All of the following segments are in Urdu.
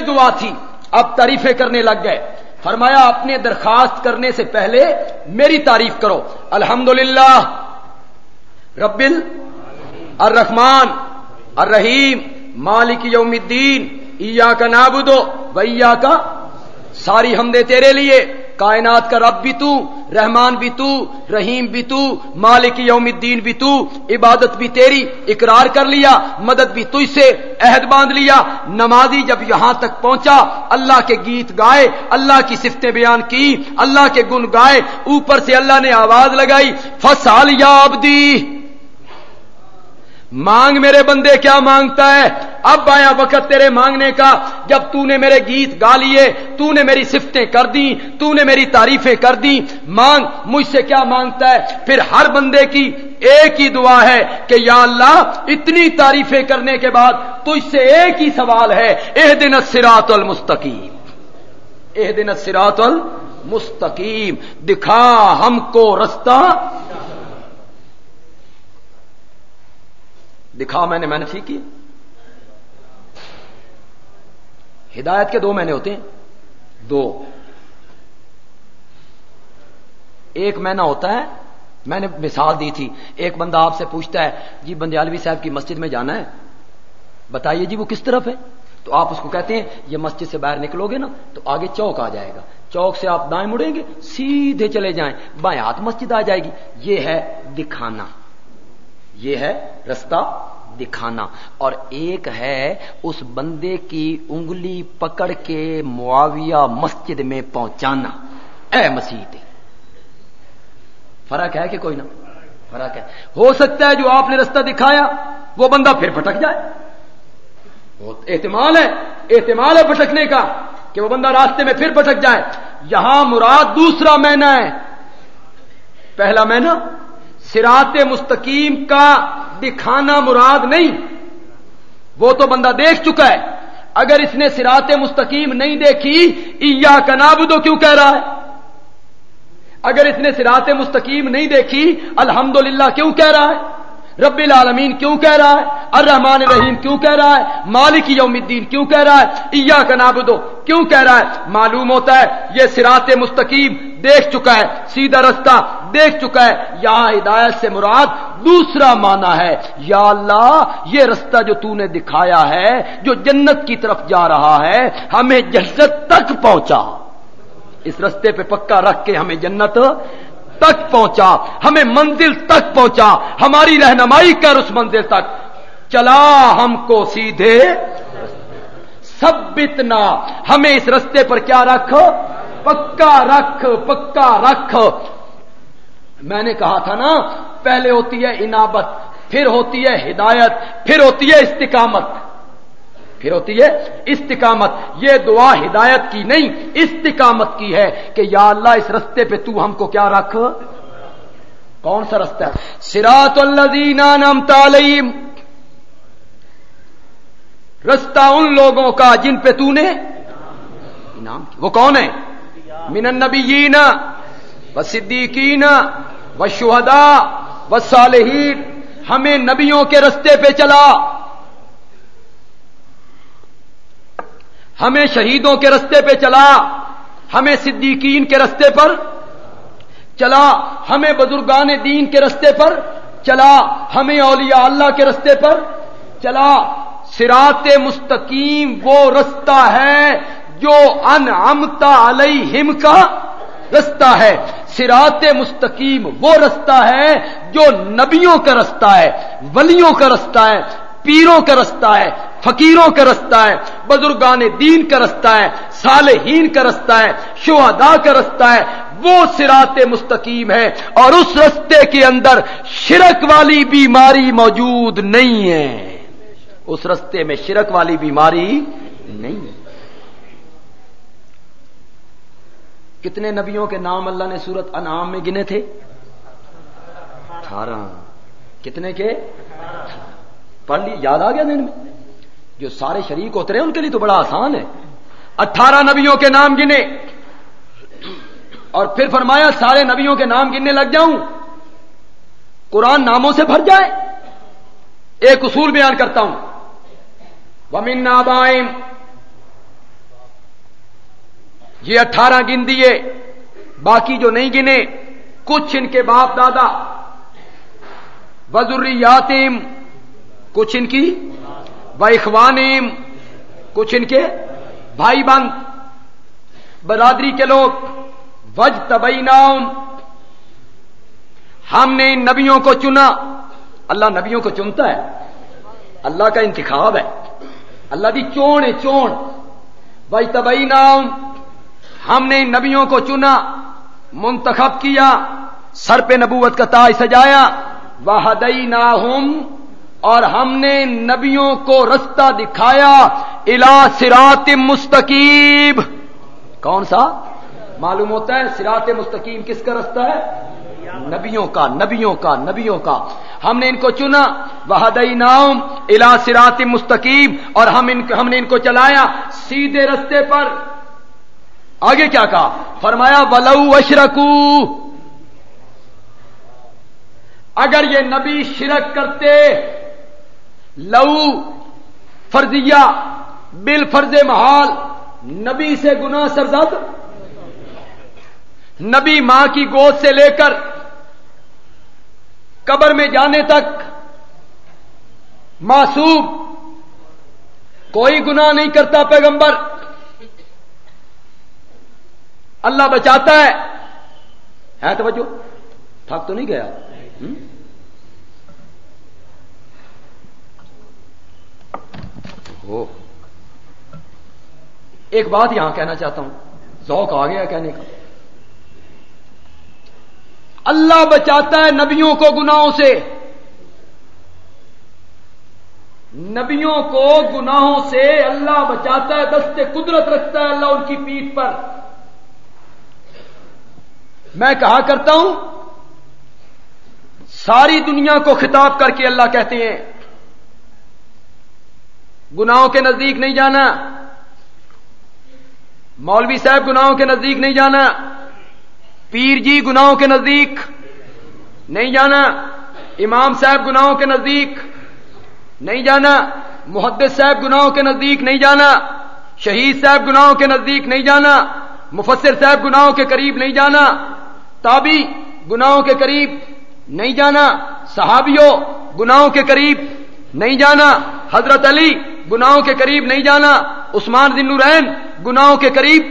دعا تھی، اب تعریفیں کرنے لگ گئے۔ فرمایا، اپنے درخواست کرنے سے پہلے میری تعریف کرو۔ الحمد ربل الرحمان الرحیم۔ مالک یوم الدین۔ ایا کا نابدو بیا کا ساری ہم دے تیرے لیے۔ کائنات کا رب بھی تو، رحمان بھی تو، رحیم بھی تو، مالک یوم الدین بھی تو، عبادت بھی تیری، اقرار کر لیا، مدد بھی تجھ سے، عہد باندھ لیا، نمازی جب یہاں تک پہنچا، اللہ کے گیت گائے، اللہ کی صفتیں بیان کی، اللہ کے گن گائے، اوپر سے اللہ نے آواز لگائی فسال یا ابدی مانگ میرے بندے، کیا مانگتا ہے؟ اب آیا وقت تیرے مانگنے کا، جب تو نے میرے گیت گا لیے، تو نے میری سفتیں کر دی تو نے میری تعریفیں کر دی مانگ، مجھ سے کیا مانگتا ہے؟ پھر ہر بندے کی ایک ہی دعا ہے کہ یا اللہ، اتنی تعریفیں کرنے کے بعد تجھ سے ایک ہی سوال ہے اح دن سراط المستقیم۔ اح دن سراط المستقیم۔ دکھا ہم کو رستہ دکھا میں نے میں نے ٹھیک کی؟ ہدایت کے دو مہینے ہوتے ہیں۔ دو۔ ایک مہینہ ہوتا ہے۔ میں نے مثال دی تھی۔ ایک بندہ آپ سے پوچھتا ہے جی بندیالوی صاحب کی مسجد میں جانا ہے؟ بتائیے جی وہ کس طرف ہے؟ تو آپ اس کو کہتے ہیں، یہ مسجد سے باہر نکلو گے نا، تو آگے چوک آ جائے گا۔ چوک سے آپ دائیں مڑیں گے، سیدھے چلے جائیں۔ بائیں ہاتھ مسجد آ جائے گی۔ یہ ہے دکھانا۔ یہ ہے رستہ دکھانا۔ اور ایک ہے اس بندے کی انگلی پکڑ کے معاویہ مسجد میں پہنچانا۔ اے مسیح فرق ہے کہ کوئی نہ۔ فرق ہے۔ ہو سکتا ہے جو آپ نے رستہ دکھایا، وہ بندہ پھر پھٹک جائے۔ احتمال ہے احتمال ہے پھٹکنے کا کہ وہ بندہ راستے میں پھر پھٹک جائے۔ یہاں مراد دوسرا مہینہ ہے۔ پہلا مہینہ سرات مستقیم کا دکھانا مراد نہیں۔ وہ تو بندہ دیکھ چکا ہے۔ اگر اس نے سرات مستقیم نہیں دیکھی ایا کا نابدو کیوں کہہ رہا ہے؟ اگر اس نے سرات مستقیم نہیں دیکھی، الحمدللہ کیوں کہہ رہا ہے؟ رب العالمین کیوں کہہ رہا ہے؟ الرحمن الرحیم کیوں کہہ رہا ہے؟ مالک یوم الدین کیوں کہہ رہا ہے؟ ایا کا نابدو کیوں کہہ رہا ہے؟ معلوم ہوتا ہے، یہ سرات مستقیم دیکھ چکا ہے، سیدھا رستہ دیکھ چکا ہے یہاں ہدایت سے مراد دوسرا مانا ہے۔ یا اللہ، یہ رستہ جو تو نے دکھایا ہے، جو جنت کی طرف جا رہا ہے، ہمیں جنت تک پہنچا۔ اس رستے پہ پکا رکھ کے ہمیں جنت تک پہنچا۔ ہمیں منزل تک پہنچا۔ ہماری رہنمائی کر اس منزل تک۔ چلا ہم کو سیدھے۔ سب بتنا ہمیں اس رستے پر کیا رکھ؟ پکا رکھ پکا رکھ۔ میں نے کہا تھا نا، پہلے ہوتی ہے انابت، پھر ہوتی ہے ہدایت، پھر ہوتی ہے استقامت۔ پھر ہوتی ہے استقامت۔ یہ دعا ہدایت کی نہیں، استقامت کی ہے کہ یا اللہ، اس رستے پہ تو ہم کو کیا رکھ؟ کون سا رستہ ہے؟ سراط نام تعلیم رستہ ان لوگوں کا جن پہ تو نے انعام وہ کون ہے من النبیین۔ و صدیقین و شہدا و صالحین ہمیں نبیوں کے رستے پہ چلا۔ ہمیں شہیدوں کے رستے پہ چلا، ہمیں صدیقین کے رستے پر چلا، ہمیں بزرگان دین کے رستے پر چلا، ہمیں اولیاء اللہ کے رستے پر چلا۔ سرات مستقیم وہ رستہ ہے جو ان امتا علیہم کا رستہ ہے۔ سرات مستقیم وہ رستہ ہے جو نبیوں کا رستہ ہے، ولیوں کا رستہ ہے، پیروں کا رستہ ہے، فقیروں کا رستہ ہے، بزرگان دین کا رستہ ہے، صالحین کا رستہ ہے شہدا کا رستہ ہے، وہ سرات مستقیم ہے اور اس رستے کے اندر شرک والی بیماری موجود نہیں ہے۔ اس رستے میں شرک والی بیماری نہیں۔ ہے کتنے نبیوں کے نام اللہ نے سورت انعام میں گنے تھے؟ اٹھارہ۔ کتنے کے؟ پڑھ لی، یاد آ گیا دن میں؟ جو سارے شریک ہوتے رہے ان کے لیے تو بڑا آسان ہے۔ اٹھارہ نبیوں کے نام گنے۔ اور پھر فرمایا، سارے نبیوں کے نام گننے لگ جاؤں۔ قرآن ناموں سے بھر جائے۔ ایک اصول بیان کرتا ہوں۔ ومن نابائم یہ اٹھارہ گن دیے باقی جو نہیں گنے، کچھ ان کے باپ دادا وزری یاتیم کچھ ان کی و اخوانیم کچھ ان کے بھائی بند برادری کے لوگ وج تبئی ہم نے ان نبیوں کو چنا۔ اللہ نبیوں کو چنتا ہے۔ اللہ کا انتخاب ہے۔ اللہ دی چون ہے، چون۔ وج تبئی ہم نے ان نبیوں کو چنا، منتخب کیا، سر پہ نبوت کا تاج سجایا وحدئی اور ہم نے نبیوں کو رستہ دکھایا الا سرات مستقیب کون سا؟ معلوم ہوتا ہے سرات مستقیم کس کا رستہ ہے؟ نبیوں کا نبیوں کا نبیوں کا۔ ہم نے ان کو چنا وحدئی نام الا سرات مستقیم اور ہم ان، ہم نے ان کو چلایا، سیدھے رستے پر۔ آگے کیا کہا؟ فرمایا، ولو اشرکو اگر یہ نبی شرک کرتے، لو فرضیہ بل فرض محال، نبی سے گنا سرزد۔ نبی ماں کی گود سے لے کر قبر میں جانے تک معصوم، کوئی گناہ نہیں کرتا پیغمبر۔ اللہ بچاتا ہے۔ ہے توجہ؟ تھک تو نہیں گیا؟ ہو ایک بات یہاں کہنا چاہتا ہوں۔ ذوق آ گیا کہنے کا۔ اللہ بچاتا ہے نبیوں کو گناہوں سے۔ نبیوں کو گناہوں سے اللہ بچاتا ہے دستے قدرت رکھتا ہے اللہ ان کی پیٹ پر۔ میں کہا کرتا ہوں، ساری دنیا کو خطاب کر کے اللہ کہتے ہیں، گناہوں کے نزدیک نہیں جانا، مولوی صاحب گناہوں کے نزدیک نہیں جانا، پیر جی گناہوں کے نزدیک نہیں جانا، امام صاحب گناہوں کے نزدیک نہیں جانا، محدث صاحب گناہوں کے نزدیک نہیں جانا، شہید صاحب گناہوں کے نزدیک نہیں جانا، مفسر صاحب گناہوں کے قریب نہیں جانا تابی، گناہوں کے قریب نہیں جانا، صحابیوں، گناہوں کے قریب نہیں جانا، حضرت علی، گناہوں کے قریب نہیں جانا، عثمان ذن الرین گناہوں کے قریب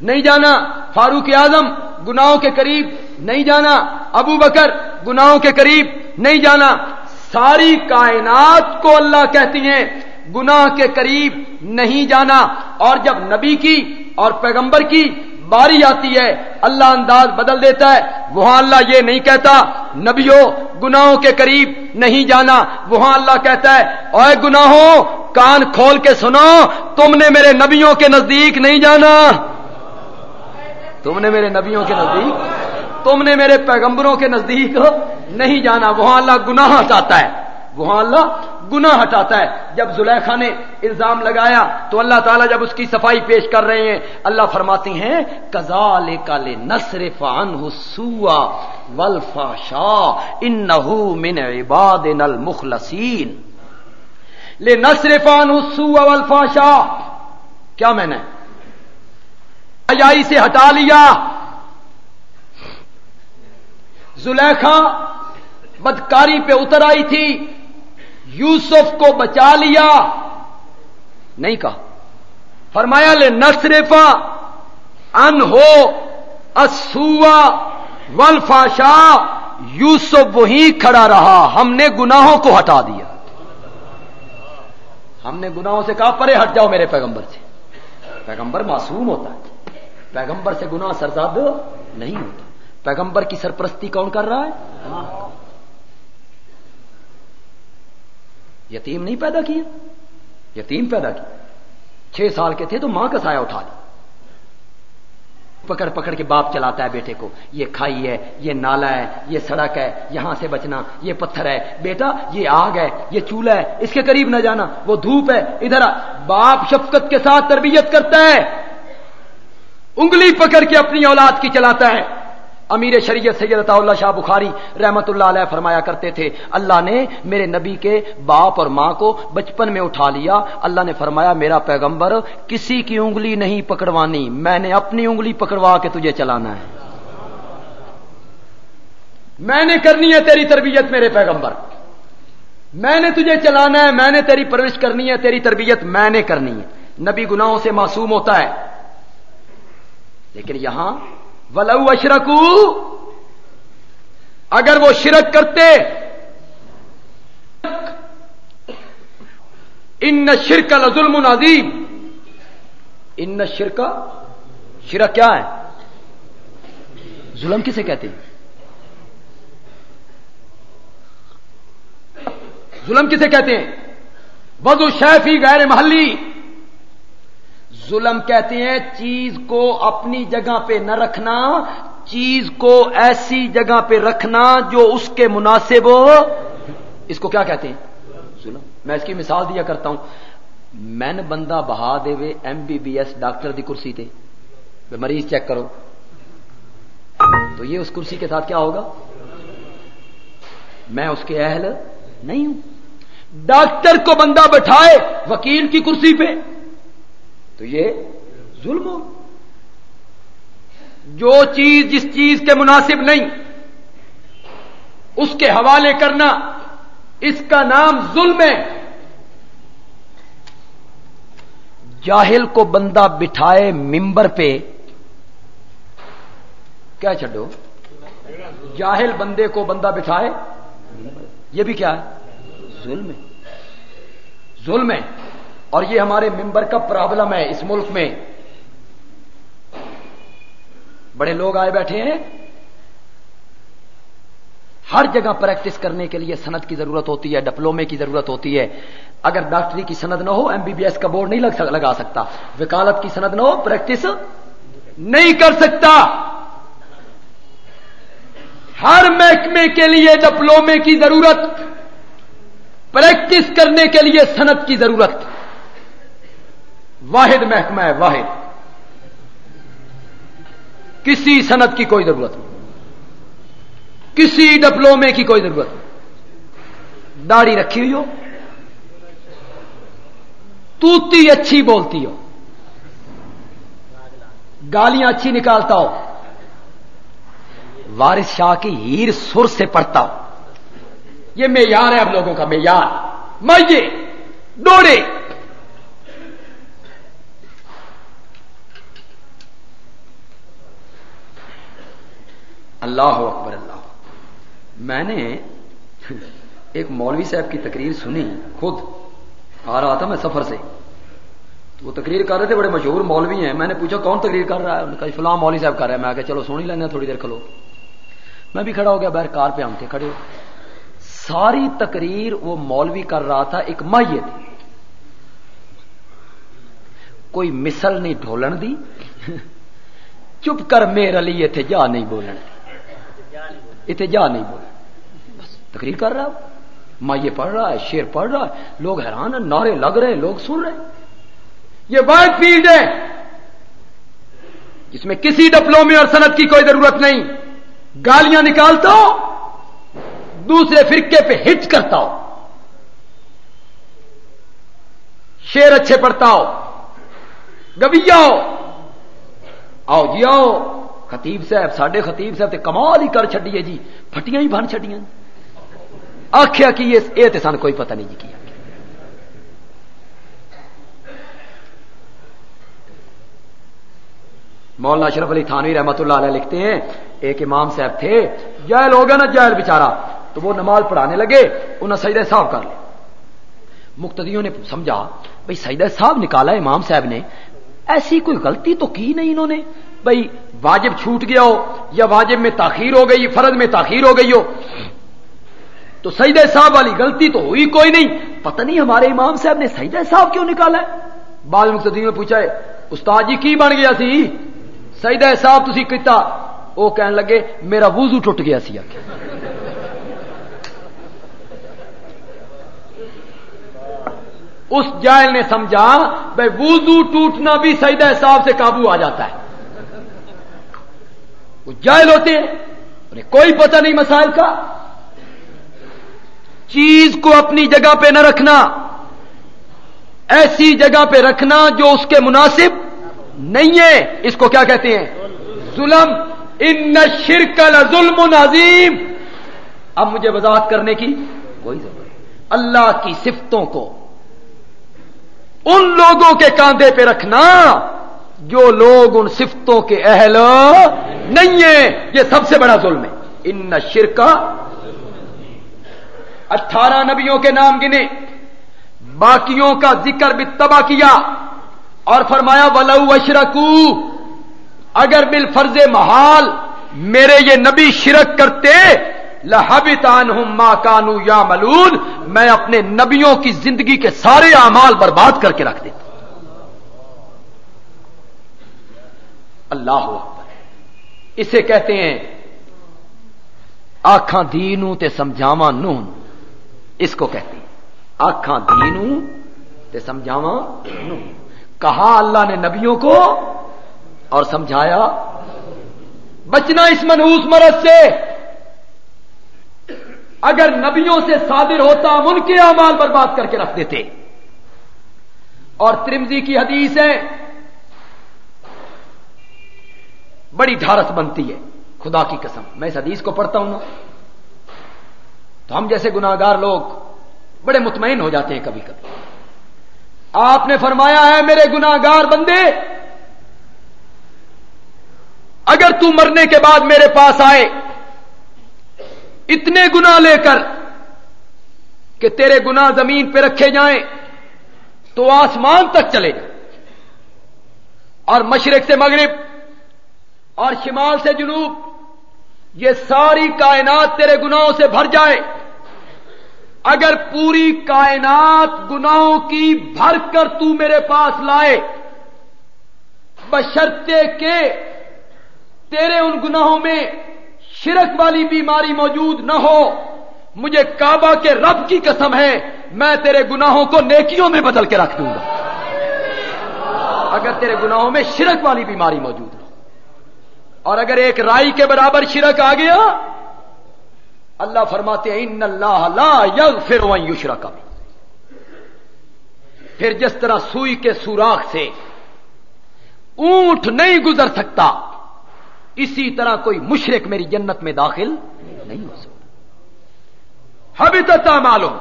نہیں جانا، فاروق اعظم، گناہوں کے قریب نہیں جانا، ابو بکر، گناہوں کے قریب نہیں جانا۔ ساری کائنات کو اللہ کہتی ہیں، گناہ کے قریب نہیں جانا۔ اور جب نبی کی اور پیغمبر کی باری آتی ہے، اللہ انداز بدل دیتا ہے۔ وہاں اللہ یہ نہیں کہتا نبیوں گناہوں کے قریب نہیں جانا۔ وہاں اللہ کہتا ہے، اے گناہوں، کان کھول کے سنو، تم نے میرے نبیوں کے نزدیک نہیں جانا۔ تم نے میرے نبیوں کے نزدیک، تم نے میرے پیغمبروں کے نزدیک نہیں جانا۔ وہاں اللہ گناہ چاہتا ہے۔ وہاں اللہ گنا ہٹاتا ہے۔ جب زلیخا نے الزام لگایا تو اللہ تعالیٰ جب اس کی صفائی پیش کر رہے ہیں، اللہ فرماتی ہیں کزال کال نصر فان حسوا ولفا شاہ ان من عباد نل مخلسین لے نصر فان حسوا ولفا شاہ کیا میں نے اجائی سے ہٹا لیا؟ زلیخا بدکاری پہ اتر آئی تھی۔ یوسف کو بچا لیا۔ نہیں کہا۔ فرمایا، لے نصرفا ان ہو اسوا ولفاشا یوسف وہی کھڑا رہا۔ ہم نے گناہوں کو ہٹا دیا۔ ہم نے گناہوں سے کہا، پرے ہٹ جاؤ میرے پیغمبر سے۔ پیغمبر معصوم ہوتا ہے۔ پیغمبر سے گناہ سرزاد نہیں ہوتا۔ پیغمبر کی سرپرستی کون کر رہا ہے؟ یتیم نہیں پیدا کیا یتیم پیدا کیا چھ سال کے تھے تو ماں کا سایہ اٹھا لی پکڑ پکڑ کے باپ چلاتا ہے بیٹے کو۔ یہ کھائی ہے، یہ نالا ہے، یہ سڑک ہے، یہاں سے بچنا، یہ پتھر ہے۔ بیٹا، یہ آگ ہے، یہ چولہا ہے، اس کے قریب نہ جانا۔ وہ دھوپ ہے، ادھر باپ شفقت کے ساتھ تربیت کرتا ہے۔ انگلی پکڑ کے اپنی اولاد کی چلاتا ہے۔ امیر شریعت سید اللہ شاہ بخاری رحمت اللہ علیہ فرمایا کرتے تھے، اللہ نے میرے نبی کے باپ اور ماں کو بچپن میں اٹھا لیا۔ اللہ نے فرمایا، میرا پیغمبر کسی کی انگلی نہیں پکڑوانی، میں نے اپنی انگلی پکڑوا کے تجھے چلانا ہے۔ میں نے کرنی ہے تیری تربیت میرے پیغمبر۔ میں نے تجھے چلانا ہے، میں نے تیری پرورش کرنی ہے، تیری تربیت میں نے کرنی ہے۔ نبی گناہوں سے معصوم ہوتا ہے۔ لیکن یہاں ولو اشرکو، اگر وہ شرک کرتے، ان شرک ظلم عظیم۔ ان شرک شرک کیا ہے؟ ظلم کسے کہتے ہیں؟ ظلم کسے کہتے ہیں؟ وضو شیفی غیر محلی۔ ظلم کہتے ہیں، چیز کو اپنی جگہ پہ نہ رکھنا، چیز کو ایسی جگہ پہ رکھنا جو اس کے مناسب ہو۔ اس کو کیا کہتے ہیں؟ ظلم۔ میں اس کی مثال دیا کرتا ہوں۔ مین بندہ بہا دے وے M B B S doctor دی کرسی تے۔ مریض چیک کرو۔ تو یہ اس کرسی کے ساتھ کیا ہوگا؟ میں اس کے اہل نہیں ہوں۔ ڈاکٹر کو بندہ بٹھائے وکیل کی کرسی پہ۔ تو یہ ظلم ہو۔ جو چیز جس چیز کے مناسب نہیں، اس کے حوالے کرنا، اس کا نام ظلم ہے۔ جاہل کو بندہ بٹھائے ممبر پہ، کیا چھڈو؟ جاہل بندے کو بندہ بٹھائے یہ بھی کیا ہے؟ ظلم ہے۔ ظلم ہے۔ اور یہ ہمارے ممبر کا پرابلم ہے اس ملک میں۔ بڑے لوگ آئے بیٹھے ہیں۔ ہر جگہ پریکٹس کرنے کے لیے سند کی ضرورت ہوتی ہے، ڈپلومے کی ضرورت ہوتی ہے۔ اگر ڈاکٹری کی سند نہ ہو، ایم بی بی ایس کا بورڈ نہیں لگا سکتا۔ وکالت کی سند نہ ہو، پریکٹس نہیں کر سکتا۔ ہر محکمے کے لیے ڈپلومے کی ضرورت، پریکٹس کرنے کے لیے صنعت کی ضرورت۔ واحد محکمہ ہے، واحد۔ کسی صنعت کی کوئی ضرورت نہیں۔ کسی ڈپلومے کی کوئی ضرورت نہیں۔ داڑھی رکھی ہوئی ہو۔ توتی اچھی بولتی ہو۔ گالیاں اچھی نکالتا ہو۔ وارث شاہ کی ہیر سر سے پڑتا ہو۔ یہ معیار ہے اب لوگوں کا، معیار۔ مائیے ڈوڑے اللہ اکبر، اللہ میں نے ایک مولوی صاحب کی تقریر سنی، خود۔ آ رہا تھا میں سفر سے۔ وہ تقریر کر رہے تھے، بڑے مشہور مولوی ہیں۔ میں نے پوچھا، کون تقریر کر رہا ہے؟ جی فلاں مولوی صاحب کر رہا ہے۔ میں آ چلو سونی لینا تھوڑی دیر کھلو۔ میں بھی کھڑا ہو گیا باہر کار پہ ہم تھے کھڑے۔ ساری تقریر وہ مولوی کر رہا تھا، ایک مائیے تھی کوئی مثل نہیں ڈھولن دی۔ چپ کر میرے لیے تھے، جا نہیں بولن۔ اتنے جا نہیں بولن بس تقریر کر رہا مائیے پڑھ رہا ہے شیر پڑھ رہا ہے۔ لوگ حیران ہیں، نعرے لگ رہے ہیں، لوگ سن رہے ہیں۔ یہ وائٹ فیلڈ ہے۔ جس میں کسی ڈپلومے اور صنعت کی کوئی ضرورت نہیں۔ گالیاں نکالتا ہو دوسرے فرقے پہ ہٹ کرتا ہو شیر اچھے پڑھتا ہو گبیا ہو آؤ جی آؤ۔ خطیب صاحب سڈے خطیب صاحب تے کمال ہی کر چڈیے جی۔ پھٹیاں ہی بن چڈیاں آخیا کی یہ سن کوئی پتہ نہیں جی کیا مولانا اشرف علی تھانوی رحمت اللہ علیہ لکھتے ہیں، ایک امام صاحب تھے۔ جائل ہو گیا نا جائل بےچارا تو وہ نماز پڑھانے لگے انہیں سجدہ صاحب کر لے۔ مقتدیوں نے سمجھا بھائی سجدہ صاحب نکالا امام صاحب نے۔ ایسی کوئی غلطی تو کی نہیں انہوں نے؟ بھائی واجب چھوٹ گیا ہو یا واجب میں تاخیر ہو گئی، فرض میں تاخیر ہو گئی ہو۔ تو سجدہ صاحب والی غلطی تو ہوئی کوئی نہیں۔ پتہ نہیں ہمارے امام صاحب نے سجدہ صاحب کیوں نکالا ہے؟ بعض مقتدیوں نے پوچھا ہے، استاد جی کی بن گیا سی؟ سجدہ صاحب تھی کیتا؟ وہ کہنے لگے، میرا وضو ٹوٹ گیا سی اس جائل نے سمجھا بھائی وضو ٹوٹنا بھی سجدہ صاحب سے قابو آ جاتا ہے۔ وہ جائل ہوتے ہیں، انہیں کوئی پتہ نہیں مسائل کا۔ چیز کو اپنی جگہ پہ نہ رکھنا، ایسی جگہ پہ رکھنا جو اس کے مناسب نہیں ہے۔ اس کو کیا کہتے ہیں؟ ظلم۔ ان شرک ظلم عظیم۔ اب مجھے وضاحت کرنے کی کوئی ضرورت نہیں۔ اللہ کی صفتوں کو ان لوگوں کے کاندھے پہ رکھنا۔ جو لوگ ان صفتوں کے اہل نہیں ہیں، یہ سب سے بڑا ظلم ہے۔ ان شرکا اٹھارہ نبیوں کے نام گنے، باقیوں کا ذکر بھی تباہ کیا۔ اور فرمایا، ولو اشرکو اگر بال فرض محال میرے یہ نبی شرک کرتے لہبتان ہوں ماں کانو یا ملود میں اپنے نبیوں کی زندگی کے سارے اعمال برباد کر کے رکھ دیتا۔ اللہ اسے کہتے ہیں آخان دینوں تے سمجھاوا نون۔ اس کو کہتے ہیں آخان دینوں تے سمجھاوا نون۔ کہا اللہ نے نبیوں کو اور سمجھایا، بچنا اس منہوس مرض سے۔ اگر نبیوں سے صادر ہوتا ہم ان کے اعمال برباد کر کے رکھ دیتے۔ اور ترمزی کی حدیث ہے بڑی ڈھارس بنتی ہے، خدا کی قسم۔ میں اس حدیث کو پڑھتا ہوں نا۔ تو ہم جیسے گناگار لوگ بڑے مطمئن ہو جاتے ہیں کبھی کبھی۔ آپ نے فرمایا ہے، میرے گناگار بندے، اگر تو مرنے کے بعد میرے پاس آئے اتنے گنا لے کر کہ تیرے گنا زمین پہ رکھے جائیں، تو آسمان تک چلے جائیں۔ اور مشرق سے مغرب اور شمال سے جنوب، یہ ساری کائنات تیرے گناہوں سے بھر جائے۔ اگر پوری کائنات گناہوں کی بھر کر تو میرے پاس لائے بشرتے کے تیرے ان گناہوں میں شرک والی بیماری موجود نہ ہو۔ مجھے کعبہ کے رب کی قسم ہے، میں تیرے گناہوں کو نیکیوں میں بدل کے رکھ دوں گا۔ اگر تیرے گناہوں میں شرک والی بیماری موجود ہو۔ اور اگر ایک رائی کے برابر شرک آ گیا، اللہ فرماتے ہیں، ان اللہ لا یگ پھر یوشرا کا پھر جس طرح سوئی کے سوراخ سے اونٹ نہیں گزر سکتا، اسی طرح کوئی مشرق میری جنت میں داخل نہیں ہو سکتا۔ ابھی تک معلوم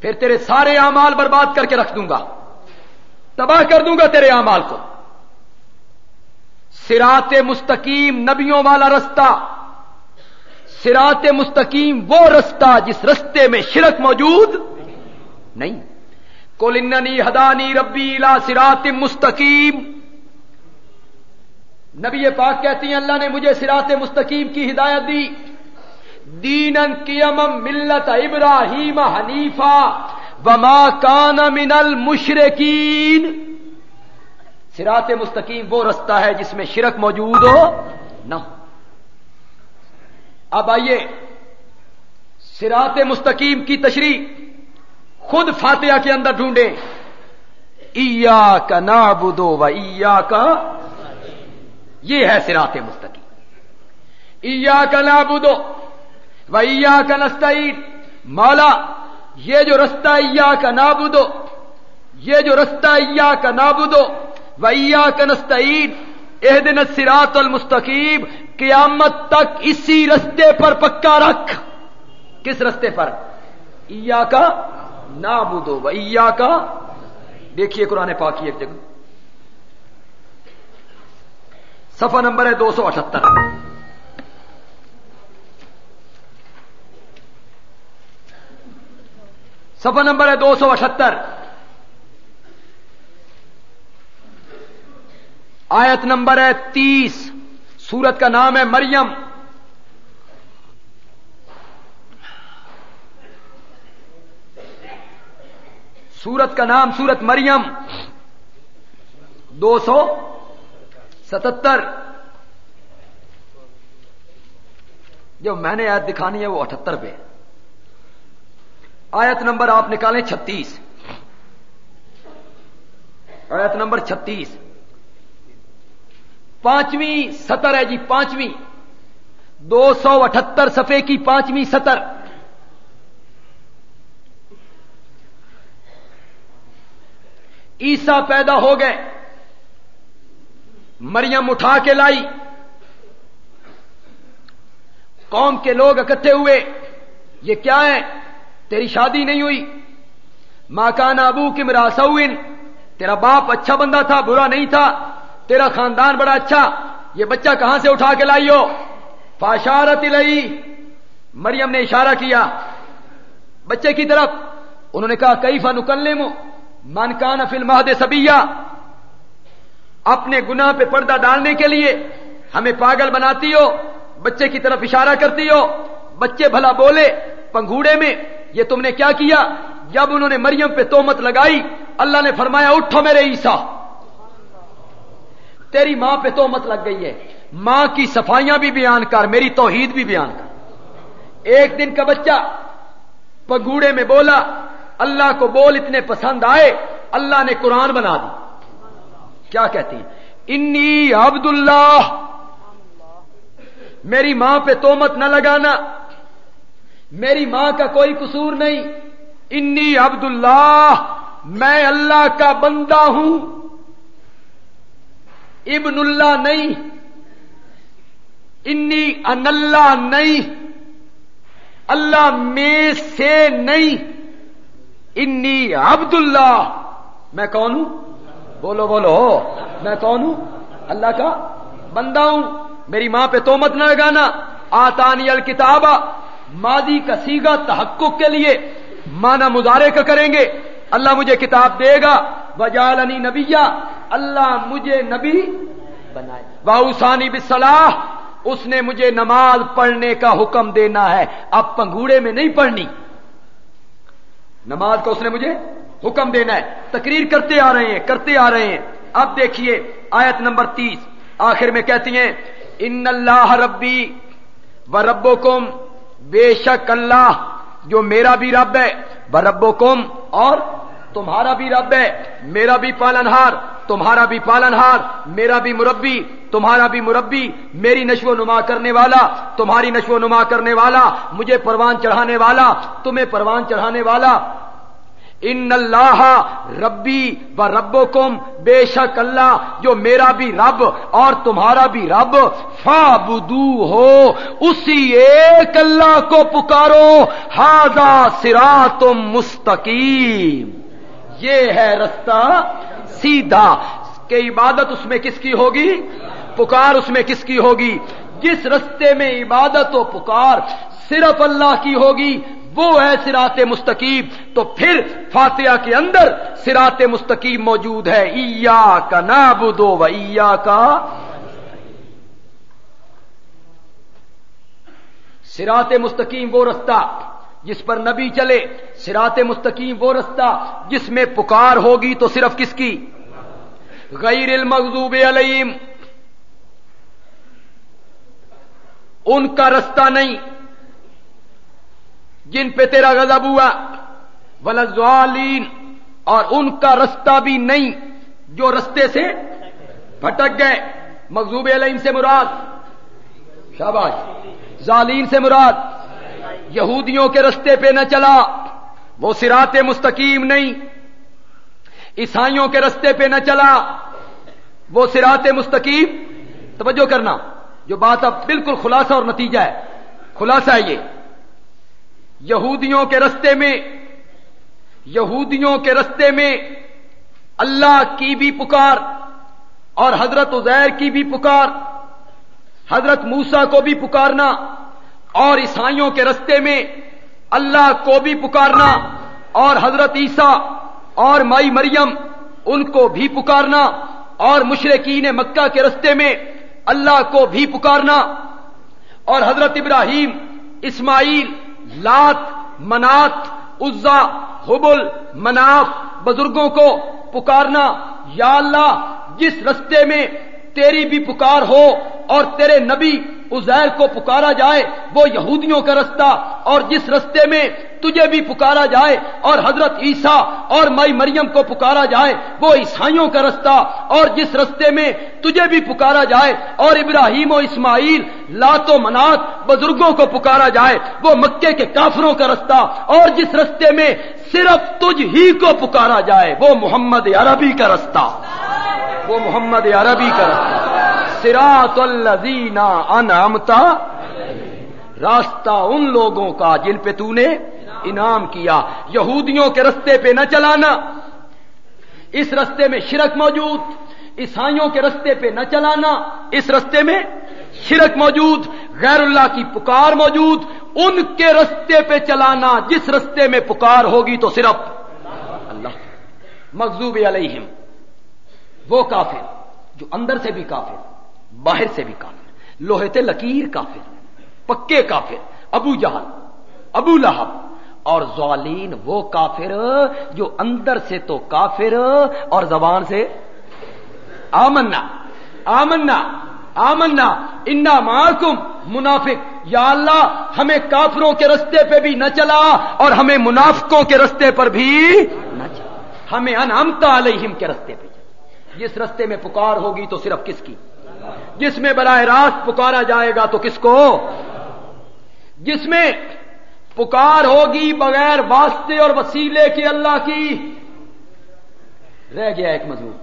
پھر تیرے سارے اعمال برباد کر کے رکھ دوں گا، تباہ کر دوں گا تیرے اعمال کو۔ سرات مستقیم نبیوں والا رستہ۔ سرات مستقیم وہ رستہ جس رستے میں شرک موجود نہیں۔ کولنی ہدانی ربی لا سرات مستقیم۔ نبی پاک کہتی ہیں، اللہ نے مجھے سرات مستقیم کی ہدایت دی۔ دین کیم ملت ابراہیم حنیفہ۔ وما کان من المشرقین سرات مستقیم وہ رستہ ہے جس میں شرک موجود ہو نہ اب آئیے سرات مستقیم کی تشریح خود فاتحہ کے اندر ڈھونڈے ایا کا نا بدو و ایا کا یہ ہے سرات مستقیم۔ ایا کا نا بدو و ایا کا نستعین۔ مولا، یہ جو رستہ ایا کا نابودو یہ جو رستہ ایا کا نابودو ویا کنستعید اح دن المستقیب قیامت تک اسی رستے پر پکا رکھ۔ کس رستے پر؟ ایا کا نا ویا کا دیکھیے قرآن پاکی ایک جگہ۔ سفا نمبر ہے دو سو اٹھہتر سفا نمبر ہے دو سو اٹھہتر آیت نمبر ہے تیس۔ سورت کا نام ہے مریم۔ سورت کا نام سورت مریم۔ دو سو ستہتر جو میں نے آیت دکھانی ہے وہ اٹھہتر پہ۔ آیت نمبر آپ نکالیں چھتیس۔ آیت نمبر چھتیس۔ پانچویں سطر ہے جی پانچویں۔ دو سو اٹھہتر سفے کی پانچویں سطر۔ عیسا پیدا ہو گئے۔ مریم اٹھا کے لائی۔ قوم کے لوگ اکٹھے ہوئے۔ یہ کیا ہے؟ تیری شادی نہیں ہوئی۔ ماں کان ابو کی میرا تیرا باپ اچھا بندہ تھا، برا نہیں تھا۔ تیرا خاندان بڑا اچھا یہ بچہ کہاں سے اٹھا کے لائی ہو؟ فاشارت لئی مریم نے اشارہ کیا۔ بچے کی طرف، انہوں نے کہا کئی فن اکلے من کان مہد سبیا اپنے گناہ پہ پردہ ڈالنے کے لیے ہمیں پاگل بناتی ہو، بچے کی طرف اشارہ کرتی ہو۔ بچے بھلا بولے، پنگوڑے میں۔ یہ تم نے کیا کیا؟ جب انہوں نے مریم پہ تومت لگائی، اللہ نے فرمایا، اٹھو میرے عیسا تیری ماں پہ تومت لگ گئی ہے۔ ماں کی صفائیاں بھی بیان کر، میری توحید بھی بیان کر۔ ایک دن کا بچہ پگوڑے میں بولا، اللہ کو بول، اتنے پسند آئے، اللہ نے قرآن بنا دی۔ کیا کہتی انی عبد اللہ میری ماں پہ تومت نہ لگانا۔ میری ماں کا کوئی قصور نہیں۔ انی عبد اللہ میں اللہ کا بندہ ہوں۔ ابن اللہ نہیں، انی ان اللہ نہیں، اللہ میں سے نہیں، انی عبد اللہ میں کون ہوں؟ بولو بولو، میں کون ہوں؟ اللہ کا بندہ ہوں، میری ماں پہ تومت نہ لگانا۔ آتانی الکتاب ماضی کا سیگا تحقق کے لیے مانا مظاہرے کا کریں گے۔ اللہ مجھے کتاب دے گا۔ وجالنی نبیا، اللہ مجھے نبی بنائے۔ باؤسانی بسلاح اس نے مجھے نماز پڑھنے کا حکم دینا ہے۔ اب پنگوڑے میں نہیں پڑھنی۔ نماز کو اس نے مجھے حکم دینا ہے۔ تقریر کرتے آ رہے ہیں، کرتے آ رہے ہیں۔ اب دیکھیے آیت نمبر تیس۔ آخر میں کہتی ہیں، ان اللہ ربی و ربو کم بے شک اللہ، جو میرا بھی رب ہے، و ربو کم اور تمہارا بھی رب ہے، میرا بھی پالنہار، تمہارا بھی پالنہار، میرا بھی مربی، تمہارا بھی مربی، میری نشو و نما کرنے والا، تمہاری نشو و نما کرنے والا، مجھے پروان چڑھانے والا، تمہیں پروان چڑھانے والا۔ ان اللہ ربی و ربو کم بے شک اللہ، جو میرا بھی رب اور تمہارا بھی رب فا بدو ہو، اسی ایک اللہ کو پکارو ہاضا سرا تم مستقیم۔ یہ ہے رستہ سیدھا کہ عبادت اس میں کس کی ہوگی؟ پکار اس میں کس کی ہوگی؟ جس رستے میں عبادت و پکار صرف اللہ کی ہوگی، وہ ہے سرات مستقیم۔ تو پھر فاتحہ کے اندر سرات مستقیم موجود ہے۔ ایا کا نابو و ایا کا سرات مستقیم وہ رستہ جس پر نبی چلے سرات مستقیم وہ رستہ جس میں پکار ہوگی تو صرف کس کی؟ غیر المغضوب علیم ان کا رستہ نہیں، جن پہ تیرا غضب ہوا۔ ولزوالین اور ان کا رستہ بھی نہیں جو رستے سے بھٹک گئے۔ مغزوب علیم سے مراد، شاباش، ظالین سے مراد۔ یہودیوں کے رستے پہ نہ چلا۔ وہ سرات مستقیم نہیں۔ عیسائیوں کے رستے پہ نہ چلا۔ وہ سرات مستقیم۔ توجہ کرنا۔ جو بات اب بالکل خلاصہ اور نتیجہ ہے۔ خلاصہ ہے یہ۔ یہودیوں کے رستے میں، یہودیوں کے رستے میں اللہ کی بھی پکار اور حضرت عزیر کی بھی پکار، حضرت موسا کو بھی پکارنا۔ اور عیسائیوں کے رستے میں اللہ کو بھی پکارنا اور حضرت عیسیٰ اور مائی مریم ان کو بھی پکارنا اور مشرقین مکہ کے رستے میں اللہ کو بھی پکارنا اور حضرت ابراہیم، اسماعیل، لات، منات، عزا، حبل، مناف بزرگوں کو پکارنا، یا اللہ، جس رستے میں تیری بھی پکار ہو اور تیرے نبی ازیر کو پکارا جائے، وہ یہودیوں کا رستہ، اور جس رستے میں تجھے بھی پکارا جائے، اور حضرت عیسیٰ اور مائی مریم کو پکارا جائے، وہ عیسائیوں کا رستہ، اور جس رستے میں تجھے بھی پکارا جائے، اور ابراہیم و اسماعیل، لات و منات بزرگوں کو پکارا جائے، وہ مکے کے کافروں کا رستہ، اور جس رستے میں صرف تجھ ہی کو پکارا جائے، وہ محمد عربی کا رستہ۔ وہ محمد عربی کا رستہ۔ سراط الذین انعمتا راستہ ان لوگوں کا جن پہ تو نے انعام کیا۔ یہودیوں کے رستے پہ نہ چلانا۔ اس رستے میں شرک موجود۔ عیسائیوں کے رستے پہ نہ چلانا۔ اس رستے میں شرک موجود۔ غیر اللہ کی پکار موجود۔ ان کے رستے پہ چلانا۔ جس رستے میں پکار ہوگی تو صرف اللہ۔ مغزوب علیہم۔ وہ کافر۔ جو اندر سے بھی کافر۔ باہر سے بھی کافر لوہے لکیر کافر، پکے کافر، ابو جہل، ابو لہب، اور زوالین وہ کافر جو اندر سے تو کافر اور زبان سے آمنا آمنا آمنا، انا مارکم منافق، یا اللہ، ہمیں کافروں کے رستے پہ بھی نہ چلا اور ہمیں منافقوں کے رستے پر بھی نہ چلا۔ ہمیں انعمتا علیہم کے رستے پہ چلا۔ جس رستے میں پکار ہوگی تو صرف کس کی؟ جس میں براہ راست پکارا جائے گا تو کس کو؟ جس میں پکار ہوگی بغیر واسطے اور وسیلے کی اللہ کی۔ رہ گیا ایک مضمون۔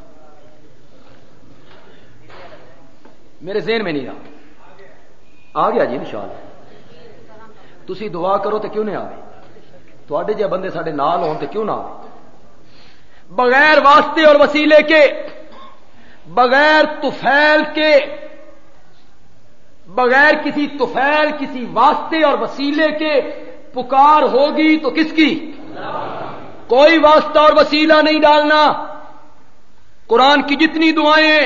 میرے ذہن میں نہیں رہا آ گیا جی ان شاء اللہ تھی دعا کرو تو کیوں نہیں آ جہ بندے سارے نال ہون تو کیوں نہ آئے بغیر واسطے اور وسیلے کے بغیر تفیل کے، بغیر کسی توفیل کسی واسطے اور وسیلے کے پکار ہوگی تو کس کی؟ کوئی واسطہ اور وسیلہ نہیں ڈالنا۔ قرآن کی جتنی دعائیں،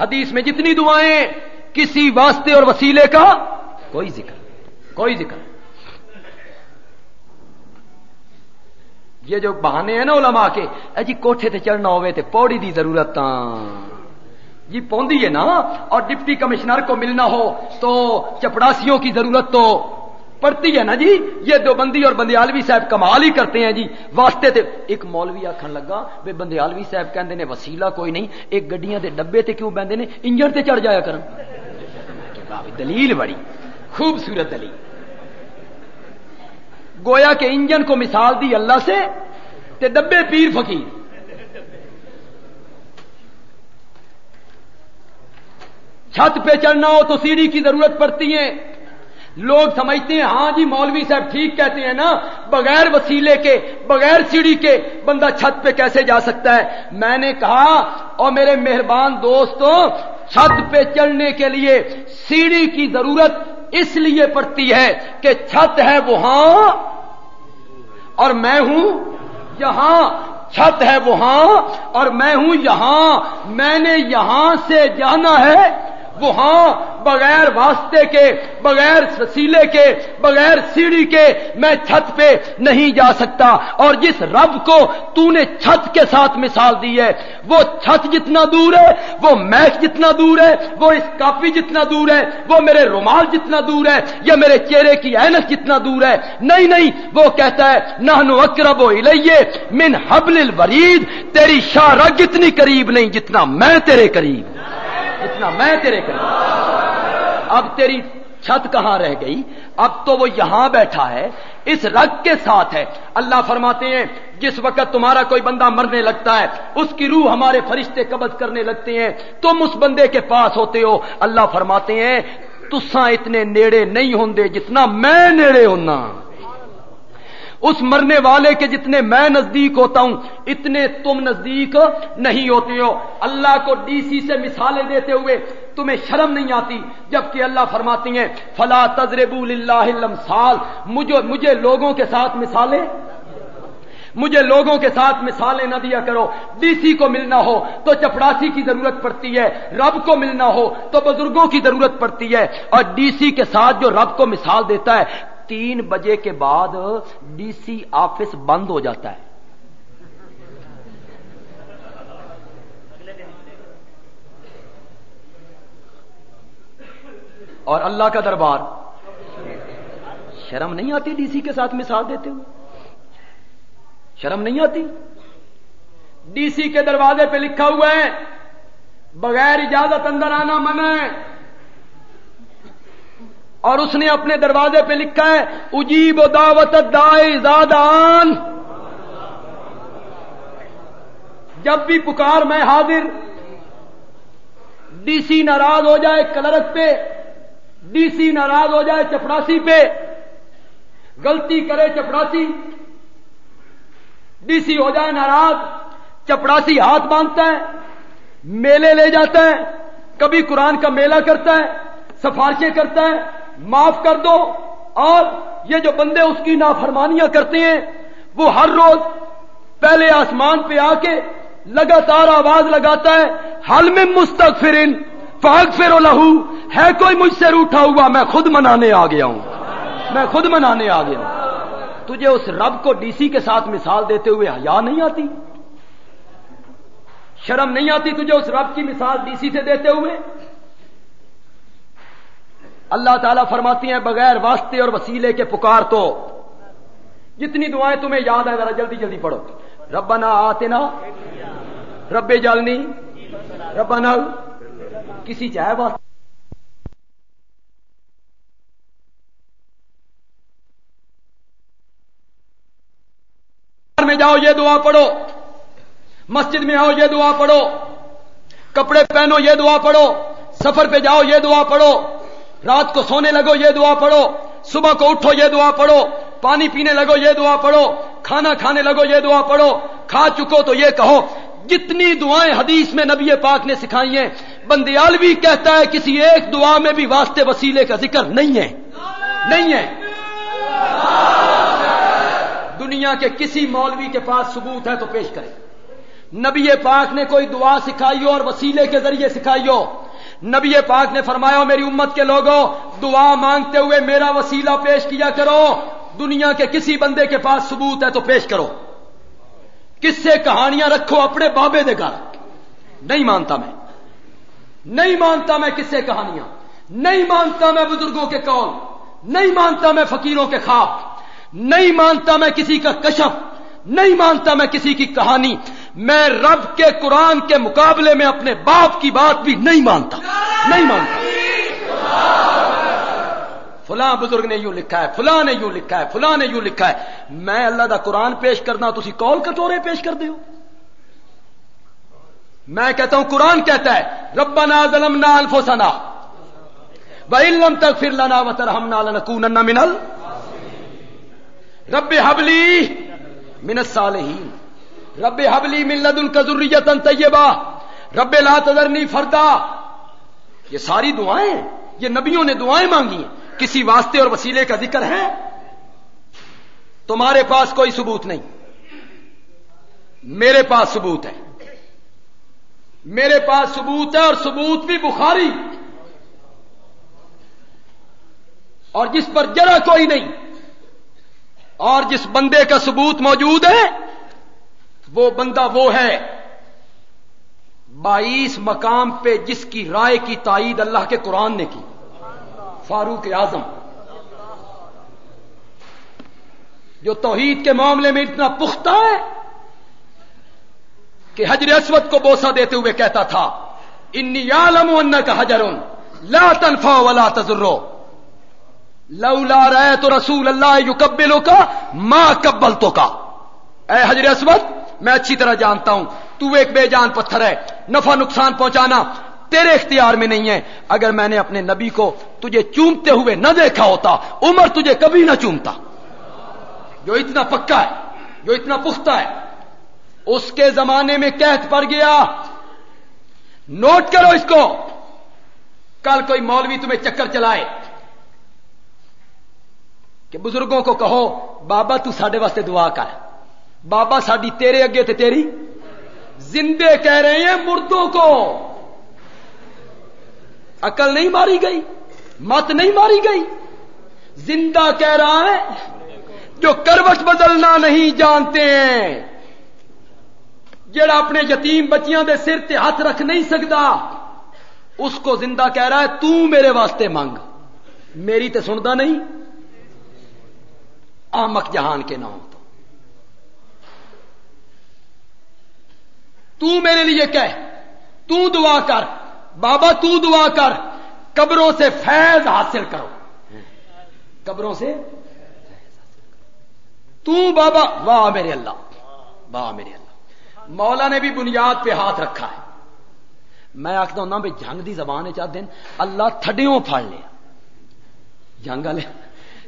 حدیث میں جتنی دعائیں، کسی واسطے اور وسیلے کا کوئی ذکر کوئی ذکر۔ یہ جو بہانے ہیں نا علماء کے، اے جی کوٹھے تے چڑھنا ہوئے تے پوڑی دی ضرورت جی پوندی ہے نا؟ اور ڈپٹی کمشنر کو ملنا ہو تو چپڑاسیوں کی ضرورت تو پڑتی ہے نا جی؟ یہ دو بندی اور بندیالوی صاحب کمال ہی کرتے ہیں جی۔ واسطے تے ایک مولوی آخر لگا، بے بندیالوی صاحب کہندے نے وسیلہ کوئی نہیں، ایک گڈیاں دے ڈبے تے کیوں بہندے نے؟ انجن تے چڑھ جایا کرن۔ دلیل بڑی، خوبصورت دلیل۔ گویا کہ انجن کو مثال دی اللہ سے تے ڈبے پیر فقیر۔ چھت پہ چڑھنا ہو تو سیڑھی کی ضرورت پڑتی ہے۔ لوگ سمجھتے ہیں ہاں جی مولوی صاحب ٹھیک کہتے ہیں نا، بغیر وسیلے کے، بغیر سیڑھی کے بندہ چھت پہ کیسے جا سکتا ہے؟ میں نے کہا، اور میرے مہربان دوستوں چھت پہ چڑھنے کے لیے سیڑھی کی ضرورت اس لیے پڑتی ہے کہ چھت ہے وہاں اور میں ہوں یہاں۔ چھت ہے وہاں اور میں ہوں یہاں۔ میں نے یہاں سے جانا ہے۔ وہاں بغیر واسطے کے، بغیر وسیلے کے، بغیر سیڑھی کے میں چھت پہ نہیں جا سکتا۔ اور جس رب کو تو نے چھت کے ساتھ مثال دی ہے، وہ چھت جتنا دور ہے، وہ میچ جتنا دور ہے، وہ اس کاپی جتنا دور ہے، وہ میرے رومال جتنا دور ہے، یا میرے چہرے کی اینک جتنا دور ہے۔ نہیں نہیں، وہ کہتا ہے نہ اکرب و الیے من حبل الورید، تیری شاہ رگ اتنی قریب نہیں جتنا میں تیرے قریب۔ اتنا میں تیرے کر اب تیری چھت کہاں رہ گئی؟ اب تو وہ یہاں بیٹھا ہے، اس رگ کے ساتھ ہے۔ اللہ فرماتے ہیں، جس وقت تمہارا کوئی بندہ مرنے لگتا ہے، اس کی روح ہمارے فرشتے قبض کرنے لگتے ہیں۔ تم اس بندے کے پاس ہوتے ہو۔ اللہ فرماتے ہیں تسا اتنے نیڑے نہیں ہوں جتنا میں نیڑے ہونا۔ اس مرنے والے کے جتنے میں نزدیک ہوتا ہوں، اتنے تم نزدیک نہیں ہوتے ہو۔ اللہ کو ڈی سی سے مثالیں دیتے ہوئے تمہیں شرم نہیں آتی، جبکہ اللہ فرماتی ہیں، فلا تجرب اللہ سال مجھے مجھے لوگوں کے ساتھ مثالیں، مجھے لوگوں کے ساتھ مثالیں نہ دیا کرو۔ ڈی سی کو ملنا ہو تو چپڑاسی کی ضرورت پڑتی ہے، رب کو ملنا ہو تو بزرگوں کی ضرورت پڑتی ہے۔ اور ڈی سی کے ساتھ جو رب کو مثال دیتا ہے تین بجے کے بعد ڈی سی آفس بند ہو جاتا ہے۔ اور اللہ کا دربار۔ شرم نہیں آتی ڈی سی کے ساتھ مثال دیتے ہوئے؟ شرم نہیں آتی؟ ڈی سی کے دروازے پہ لکھا ہوا ہے، بغیر اجازت اندر آنا منع ہے۔ اور اس نے اپنے دروازے پہ لکھا ہے، اجیب و دعوت دائے زادان۔ جب بھی پکار میں حاضر، ڈی سی ناراض ہو جائے کلرک پہ، ڈی سی ناراض ہو جائے چپڑاسی پہ، غلطی کرے چپڑاسی۔ ڈی سی ہو جائے ناراض، چپڑاسی ہاتھ باندھتا ہے، میلے لے جاتا ہے، کبھی قرآن کا میلہ کرتا ہے، سفارشیں کرتا ہے۔ معاف کر دو اور یہ جو بندے اس کی نافرمانیاں کرتے ہیں، وہ ہر روز پہلے آسمان پہ آ کے لگاتار آواز لگاتا ہے حل میں مستقفرن فاغ فر لہو ہے کوئی مجھ سے روٹا ہوا، میں خود منانے آ گیا ہوں۔ میں خود منانے آ گیا ہوں۔ تجھے اس رب کو ڈی سی کے ساتھ مثال دیتے ہوئے حیا نہیں آتی؟ شرم نہیں آتی تجھے اس رب کی مثال ڈی سی سے دیتے ہوئے؟ اللہ تعالیٰ فرماتی ہیں، بغیر واسطے اور وسیلے کے پکار تو۔ جتنی دعائیں تمہیں یاد ہے ذرا جلدی جلدی پڑھو۔ ربنا آتے نا رب جالنی ربنا۔ کسی چاہے واسطے۔ میں جاؤ، یہ دعا پڑھو۔ مسجد میں آؤ، یہ دعا پڑھو۔ کپڑے پہنو، یہ دعا پڑھو۔ سفر پہ جاؤ، یہ دعا پڑھو۔ رات کو سونے لگو، یہ دعا پڑھو۔ صبح کو اٹھو، یہ دعا پڑھو۔ پانی پینے لگو، یہ دعا پڑھو۔ کھانا کھانے لگو، یہ دعا پڑھو۔ کھا چکو تو یہ کہو۔ جتنی دعائیں حدیث میں نبی پاک نے سکھائی ہیں بندیال بھی کہتا ہے کسی ایک دعا میں بھی واسطے وسیلے کا ذکر نہیں ہے۔ نہیں ہے۔ دنیا کے کسی مولوی کے پاس ثبوت ہے تو پیش کرے۔ نبی پاک نے کوئی دعا سکھائی ہو اور وسیلے کے ذریعے سکھائی ہو نبی پاک نے فرمایا میری امت کے لوگوں، دعا مانگتے ہوئے میرا وسیلہ پیش کیا کرو۔ دنیا کے کسی بندے کے پاس ثبوت ہے تو پیش کرو۔ کس سے کہانیاں رکھو اپنے بابے دے گھر۔ نہیں مانتا میں۔ نہیں مانتا میں کس سے کہانیاں۔ نہیں مانتا میں بزرگوں کے قول۔ نہیں مانتا میں فقیروں کے خواب۔ نہیں مانتا میں کسی کا کشف۔ نہیں مانتا میں کسی کی کہانی۔ میں رب کے قرآن کے مقابلے میں اپنے باپ کی بات بھی نہیں مانتا نہیں مانتا۔ فلاں بزرگ نے یوں لکھا ہے، فلاں نے یوں لکھا ہے، فلاں نے یوں لکھا ہے۔ میں اللہ دا قرآن پیش کرنا تھی کال کٹورے پیش کر دو میں کہتا ہوں، قرآن کہتا ہے، ربنا ظلمنا انفسنا وَإِن تَغْفِرْ لَنَا وَتَرْحَمْنَا لَنَكُونَنَّ مِنَ رب حبلی من الصالحین۔ رب حبلی من لدن کا طیبہ۔ رب لا تذرنی فردا۔ یہ ساری دعائیں، یہ نبیوں نے دعائیں مانگی ہیں۔ کسی واسطے اور وسیلے کا ذکر ہے؟ تمہارے پاس کوئی ثبوت نہیں۔ میرے پاس ثبوت ہے۔ میرے پاس ثبوت ہے اور ثبوت بھی بخاری۔ اور جس پر جرا کوئی نہیں، اور جس بندے کا ثبوت موجود ہے وہ بندہ وہ ہے۔ بائیس مقام پہ جس کی رائے کی تائید اللہ کے قرآن نے کی۔ فاروق اعظم۔ جو توحید کے معاملے میں اتنا پختہ ہے کہ حجر اسود کو بوسا دیتے ہوئے کہتا تھا، انی عالم ان کا حجر لا تنفع ولا تجرو لولا رہے تو رسول اللہ یو کبلوں کا ماں کبل تو کا اے حجر اسود میں اچھی طرح جانتا ہوں۔ تو ایک بے جان پتھر ہے۔ نفع نقصان پہنچانا تیرے اختیار میں نہیں ہے۔ اگر میں نے اپنے نبی کو تجھے چومتے ہوئے نہ دیکھا ہوتا، عمر تجھے کبھی نہ چومتا۔ جو اتنا پکا ہے، جو اتنا پختہ ہے، اس کے زمانے میں قحط پڑ گیا۔ نوٹ کرو اس کو۔ کل کوئی مولوی تمہیں چکر چلائے کہ بزرگوں کو کہو، بابا تو ساڈے واسطے دعا کر۔ بابا ساڈی تیرے اگے تے تیری زندے کہہ رہے ہیں مردوں کو۔ عقل نہیں ماری گئی، مت نہیں ماری گئی۔ زندہ کہہ رہا ہے جو کروٹ بدلنا نہیں جانتے ہیں۔ جڑا اپنے یتیم بچیاں دے سر تے ہاتھ رکھ نہیں سکتا اس کو زندہ کہہ رہا ہے، تو میرے واسطے مانگ۔ میری تے سنتا نہیں، آمک جہان کے نہ تو میرے لیے کہہ، تو دعا کر، بابا تو دعا کر، قبروں سے فیض حاصل کرو۔ قبروں سے تو بابا، واہ میرے اللہ، واہ میرے اللہ۔ مولا نے بھی بنیاد پہ ہاتھ رکھا ہے۔ میں آخر ہوں بھائی جنگ دی زبان چاہ دن، اللہ تھڈیوں پھڑ لیا۔ جنگ والے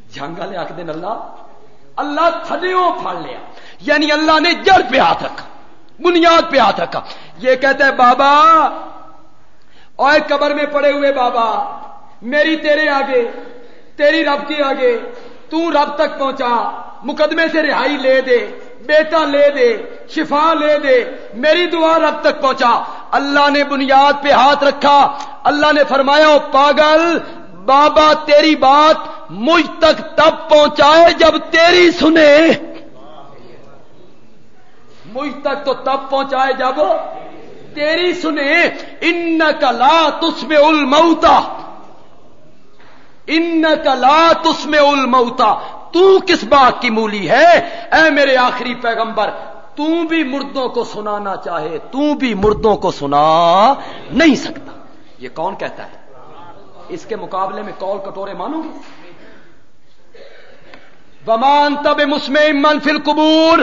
جنگ والے آخ دن اللہ اللہ تھڈیوں پھڑ لیا۔ یعنی اللہ نے جڑ پہ ہاتھ رکھا۔ بنیاد پہ ہاتھ رکھا۔ یہ کہتا ہے، بابا، اور قبر میں پڑے ہوئے بابا، میری تیرے آگے، تیری رب کے آگے، تو رب تک پہنچا، مقدمے سے رہائی لے دے، بیٹا لے دے، شفا لے دے، میری دعا رب تک پہنچا۔ اللہ نے بنیاد پہ ہاتھ رکھا۔ اللہ نے فرمایا، او پاگل، بابا تیری بات مجھ تک تب پہنچائے جب تیری سنے۔ مجھ تک تو تب پہنچائے جب؟ تیری سنے ان کا لا تس میں المتا ان کا لا تس میں المتا تو کس بات کی مولی ہے؟ اے میرے آخری پیغمبر، تو بھی مردوں کو سنانا چاہے، تو بھی مردوں کو سنا نہیں سکتا. یہ کون کہتا ہے؟ اس کے مقابلے میں کال کٹورے مانو گے؟ بمان تب مسم فل قبور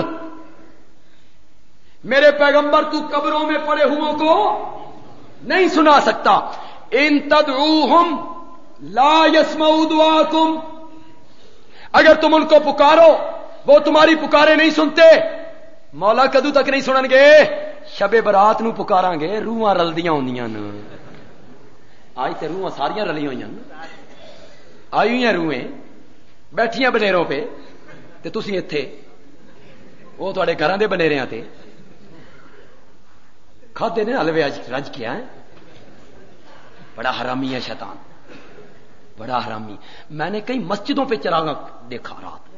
میرے پیغمبر تو قبروں میں پڑے ہوں کو نہیں سنا سکتا۔ ان تد لا یسم دعاکم۔ اگر تم ان کو پکارو، وہ تمہاری پکارے نہیں سنتے۔ مولا کدو تک نہیں سنن گے۔ شبے برات نو پکارا گے روح رلدیاں ہوں آج تو روح ساریا رلی ہوئی آئی ہوئی روئیں بیٹھیاں بنیروں پہ۔ تے تھی اتے وہ تے گھر کے بنیریا تے۔ کھاتے نے ہلوے رج کیا ہے بڑا حرامی ہے شیطان۔ بڑا حرامی۔ میں نے کئی مسجدوں پہ چراغا دیکھا رات۔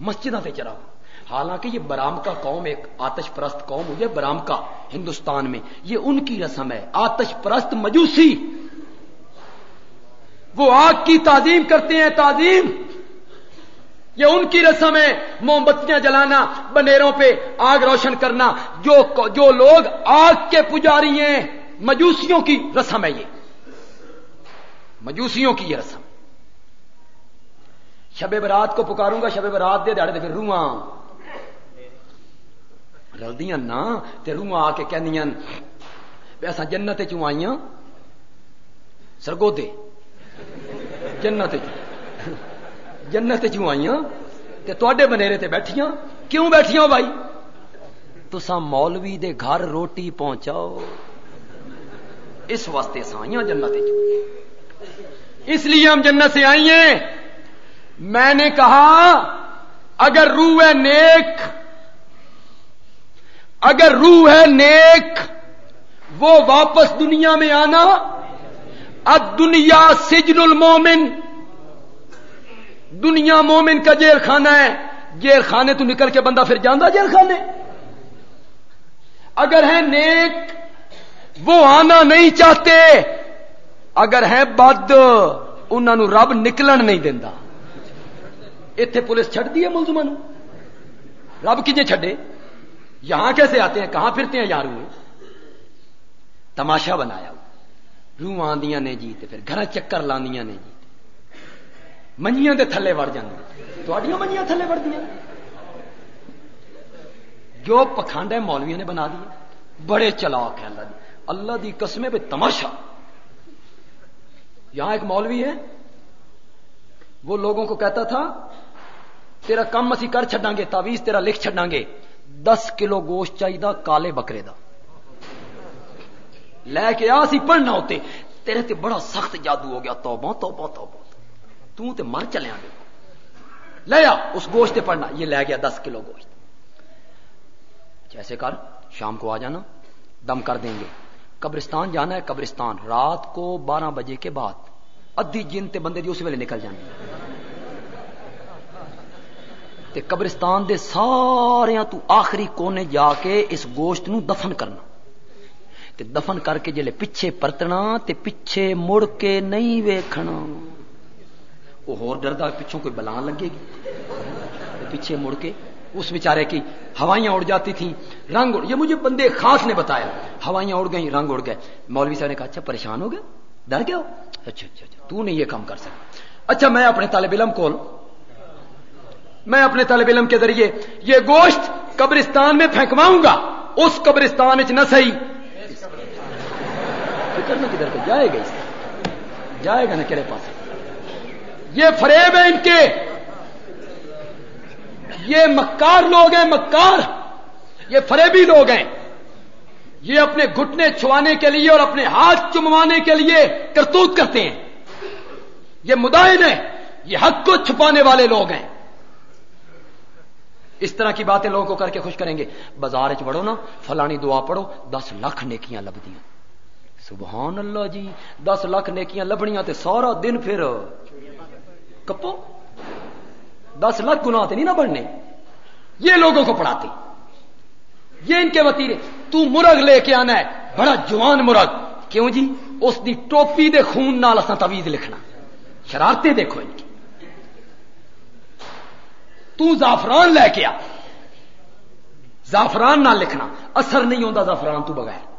مسجدوں پہ چراغا حالانکہ یہ برام کا قوم ایک آتش پرست قوم ہوئی ہے برام کا ہندوستان میں۔ یہ ان کی رسم ہے۔ آتش پرست مجوسی۔ وہ آگ کی تعظیم کرتے ہیں، تعظیم۔ یہ ان کی رسم ہے موم بتیاں جلانا، بنیروں پہ آگ روشن کرنا، جو جو لوگ آگ کے پجاری ہیں، مجوسیوں کی رسم ہے یہ۔ مجوسیوں کی یہ رسم۔ شب برات کو پکاروں گا، شب برات دے دے پھر روح رلدیاں نہ تے روح آ کے کہنیاں ایسا جنت چوں آئیاں؟ سرگو دے جنت جنت چوں آئیاں تے تے بنیرے تے بیٹھیاں۔ کیوں بیٹھیاں بھائی؟ تسا مولوی دے گھر روٹی پہنچاؤ۔ اس واسطے سائیاں جنت اس لیے ہم جنت سے آئی ہیں۔ میں نے کہا، اگر روح ہے نیک، اگر روح ہے نیک، وہ واپس دنیا میں آنا۔ اب دنیا سجن المومن دنیا مومن کا جیل خانہ ہے۔ جیل خانے تو نکل کے بندہ پھر جانا جیل خانے اگر ہے نیک، وہ آنا نہیں چاہتے۔ اگر ہے بد انہوں رب نکلن نہیں دینا اتے پولیس چڑ دی ہے ملزمان رب کجے چھڈے؟ یہاں کیسے آتے ہیں؟ کہاں پھرتے ہیں یار تماشا بنایا۔ روح آدیاں نے جی پھر گھر چکر لاندیاں نے جی۔ منجیاں دے تھلے وڑ جاندیاں منجیاں تھلے وڑ دیا جو پکھانڈ ہے مولویوں نے بنا دیے بڑے چلاک ہیں اللہ دی۔ اللہ دی قسمیں بے تماشا۔ یہاں ایک مولوی ہے۔ وہ لوگوں کو کہتا تھا، تیرا کم اسی کر چڈا گے تعویز تیرا لکھ چڈا گے۔ دس کلو گوشت چاہیے کالے بکرے دا۔ لے کے آ سی پڑھنا ہوتے۔ تیرے تے بڑا سخت جادو ہو گیا۔ توبہ توبہ توبہ۔ تو تے مر چلے گے لے آ، اس گوشت تے پڑھنا۔ یہ لے گیا دس کلو گوشت۔ جیسے کر، شام کو آ جانا۔ دم کر دیں گے۔ قبرستان جانا ہے، قبرستان۔ رات کو بارہ بجے کے بعد۔ ادھی جن تے بندے دی اس ویلے نکل جانے۔ تے قبرستان دے سارے تو آخری کونے جا کے اس گوشت نو دفن کرنا۔ تے دفن کر کے جلے پیچھے پرتنا، تے پیچھے مڑ کے نہیں ویکھنا۔ وہ ہور ڈردا پچھوں کوئی بلان لگے گی؟ پیچھے مڑ کے اس بیچارے کی ہوائیاں اڑ جاتی تھیں، رنگ اڑ یہ مجھے بندے خاص نے بتایا۔ ہوائیاں اڑ گئیں، رنگ اڑ گئے۔ مولوی صاحب نے کہا اچھا پریشان ہو گئے ڈر گیا ہو؟ اچھا اچھا اچھا تو نہیں یہ کام کر سکتا۔ اچھا میں اپنے طالب علم کو میں اپنے طالب علم کے ذریعے یہ گوشت قبرستان میں پھینکواؤں گا۔ اس قبرستان نہ صحیح فکر میں کدھر جائے گا جائے گا نا کہڑے پاس۔ یہ فریب ہے ان کے۔ یہ مکار لوگ ہیں، مکار۔ یہ فریبی لوگ ہیں۔ یہ اپنے گھٹنے چھوانے کے لیے اور اپنے ہاتھ چموانے کے لیے کرتوت کرتے ہیں۔ یہ مدائن ہے یہ حق کو چھپانے والے لوگ ہیں۔ اس طرح کی باتیں لوگوں کو کر کے خوش کریں گے۔ بازار چ بڑھو نا، فلانی دعا پڑھو، دس لاکھ نیکیاں لبدیاں سبحان اللہ جی دس لاکھ نیکیاں لبنیاں تے سارا دن پھر کپو؟ دس لاکھ گنا نہیں نہ بڑھنے۔ یہ لوگوں کو پڑھاتے یہ ان کے وتیرے تو مرغ لے کے آنا ہے۔ بڑا جوان مرغ۔ کیوں جی؟ اس دی ٹوپی دے خون نال اصا تویز لکھنا۔ شرارتیں دیکھو ان کی۔ تو زعفران لے کے آ۔ زعفران نہ لکھنا۔ اثر نہیں ہوتا زعفران تو بغیر۔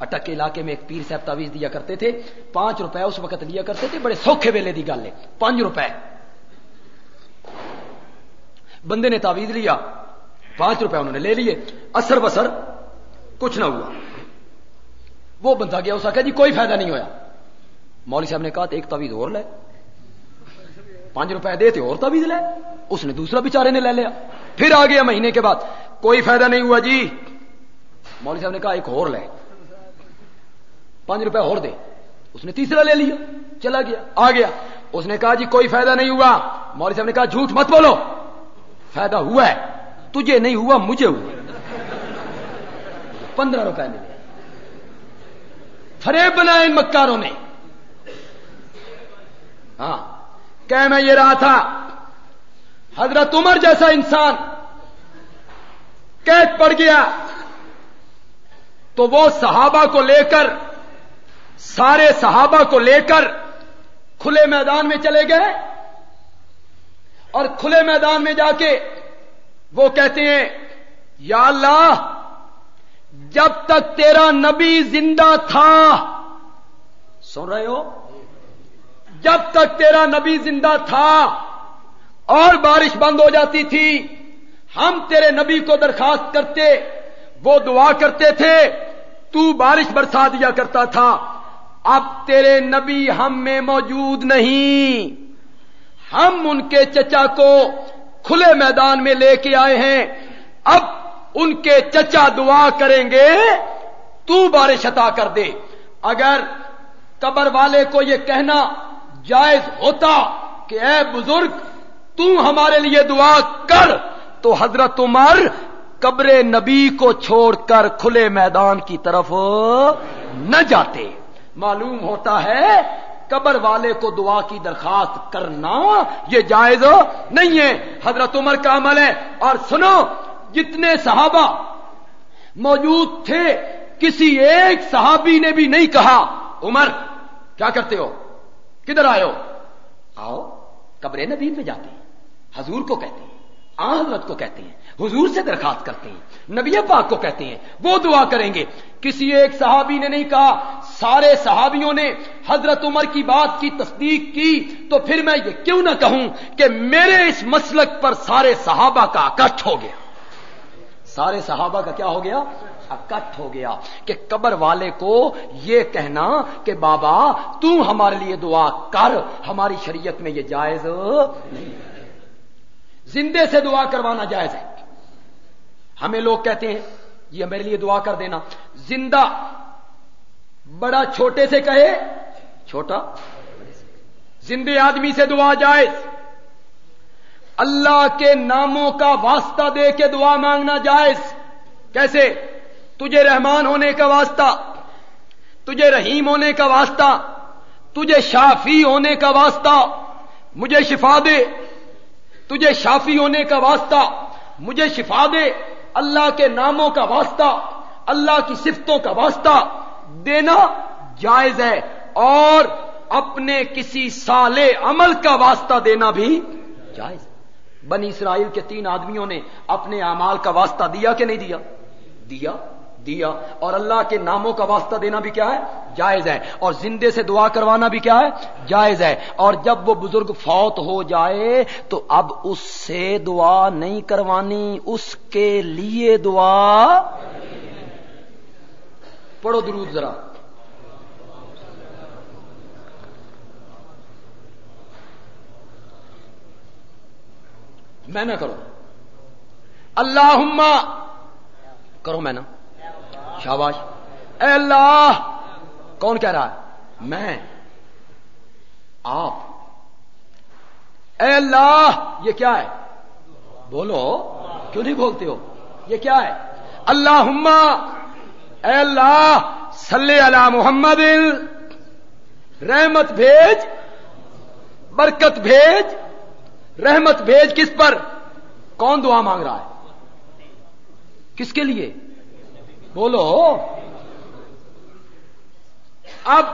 اٹک کے علاقے میں ایک پیر صاحب تعویذ دیا کرتے تھے، پانچ روپے اس وقت لیا کرتے تھے، بڑے سوکھے ویلے دی گل ہے۔ پانچ روپے۔ بندے نے تعویذ لیا، پانچ روپے انہوں نے لے لیے۔ اثر بسر کچھ نہ ہوا۔ وہ بندہ گیا، اس کا جی کوئی فائدہ نہیں ہوا مولوی صاحب نے کہا، ایک تعویذ اور لے۔ پانچ روپے دے تو اور تعویذ لے۔ اس نے دوسرا بیچارے نے لے لیا۔ پھر آ گیا مہینے کے بعد۔ کوئی فائدہ نہیں ہوا جی۔ مولوی صاحب نے کہا، ایک اور لے۔ پانچ روپے اور دے۔ اس نے تیسرا لے لیا، چلا گیا، آ گیا۔ اس نے کہا جی کوئی فائدہ نہیں ہوا۔ مولوی صاحب نے کہا، جھوٹ مت بولو۔ فائدہ ہوا ہے، تجھے نہیں ہوا، مجھے ہوا پندرہ روپے ملے۔ فریب بنائے ان مکاروں نے۔ ہاں کہ میں یہ رہا تھا، حضرت عمر جیسا انسان قید پڑ گیا تو وہ صحابہ کو لے کر سارے صحابہ کو لے کر کھلے میدان میں چلے گئے اور کھلے میدان میں جا کے وہ کہتے ہیں، یا اللہ، جب تک تیرا نبی زندہ تھا، سن رہے ہو؟ جب تک تیرا نبی زندہ تھا اور بارش بند ہو جاتی تھی، ہم تیرے نبی کو درخواست کرتے، وہ دعا کرتے تھے، تو بارش برسا دیا کرتا تھا۔ اب تیرے نبی ہم میں موجود نہیں۔ ہم ان کے چچا کو کھلے میدان میں لے کے آئے ہیں۔ اب ان کے چچا دعا کریں گے، تو بارش عطا کر دے۔ اگر قبر والے کو یہ کہنا جائز ہوتا کہ اے بزرگ، تو ہمارے لیے دعا کر۔ تو حضرت عمر قبر نبی کو چھوڑ کر کھلے میدان کی طرف نہ جاتے۔ معلوم ہوتا ہے، قبر والے کو دعا کی درخواست کرنا یہ جائز نہیں ہے۔ حضرت عمر کا عمل ہے۔ اور سنو، جتنے صحابہ موجود تھے، کسی ایک صحابی نے بھی نہیں کہا، عمر، کیا کرتے ہو؟ کدھر آئے ہو؟ آؤ، قبر نبی پہ جاتے ہیں حضور کو کہتے ہیں۔ حضرت کو کہتے ہیں۔ حضور سے درخواست کرتے ہیں۔ نبی پاک کو کہتے ہیں، وہ دعا کریں گے۔ کسی ایک صحابی نے نہیں کہا، سارے صحابیوں نے حضرت عمر کی بات کی، تصدیق کی۔ تو پھر میں یہ کیوں نہ کہوں کہ میرے اس مسلک پر سارے صحابہ کا اکٹھ ہو گیا۔ سارے صحابہ کا کیا ہو گیا؟ اکٹھ ہو گیا۔ کہ قبر والے کو یہ کہنا کہ بابا، تو ہمارے لیے دعا کر، ہماری شریعت میں یہ جائز نہیں زندے سے دعا کروانا جائز ہے۔ ہمیں لوگ کہتے ہیں، یہ میرے لیے دعا کر دینا۔ زندہ، بڑا چھوٹے سے کہے، چھوٹا زندے آدمی سے دعا جائز اللہ کے ناموں کا واسطہ دے کے دعا مانگنا جائز۔ کیسے؟ تجھے رحمان ہونے کا واسطہ، تجھے رحیم ہونے کا واسطہ، تجھے شافی ہونے کا واسطہ، مجھے شفا دے۔ تجھے شافی ہونے کا واسطہ، مجھے شفا دے۔ اللہ کے ناموں کا واسطہ، اللہ کی صفتوں کا واسطہ دینا جائز ہے اور اپنے کسی سال عمل کا واسطہ دینا بھی جائز بنی اسرائیل کے تین آدمیوں نے اپنے اعمال کا واسطہ دیا کہ نہیں دیا؟ دیا۔ دیا اور اللہ کے ناموں کا واسطہ دینا بھی کیا ہے؟ جائز ہے۔ اور زندے سے دعا کروانا بھی کیا ہے؟ جائز ہے۔ اور جب وہ بزرگ فوت ہو جائے تو اب اس سے دعا نہیں کروانی، اس کے لیے دعا۔ پڑھو درود ذرا۔ میں نہ کرو اللہ کرو میں نہ۔ شاباش. اے اللہ! کون کہہ رہا ہے؟ میں. آپ. اے اللہ! یہ کیا ہے؟ بولو. کیوں نہیں بولتے ہو؟ یہ کیا ہے؟ اللہ اے اللہ! صلی اللہ محمد. رحمت بھیج. برکت بھیج. رحمت بھیج کس پر؟ کون دعا مانگ رہا ہے؟ کس کے لیے؟ بولو۔ اب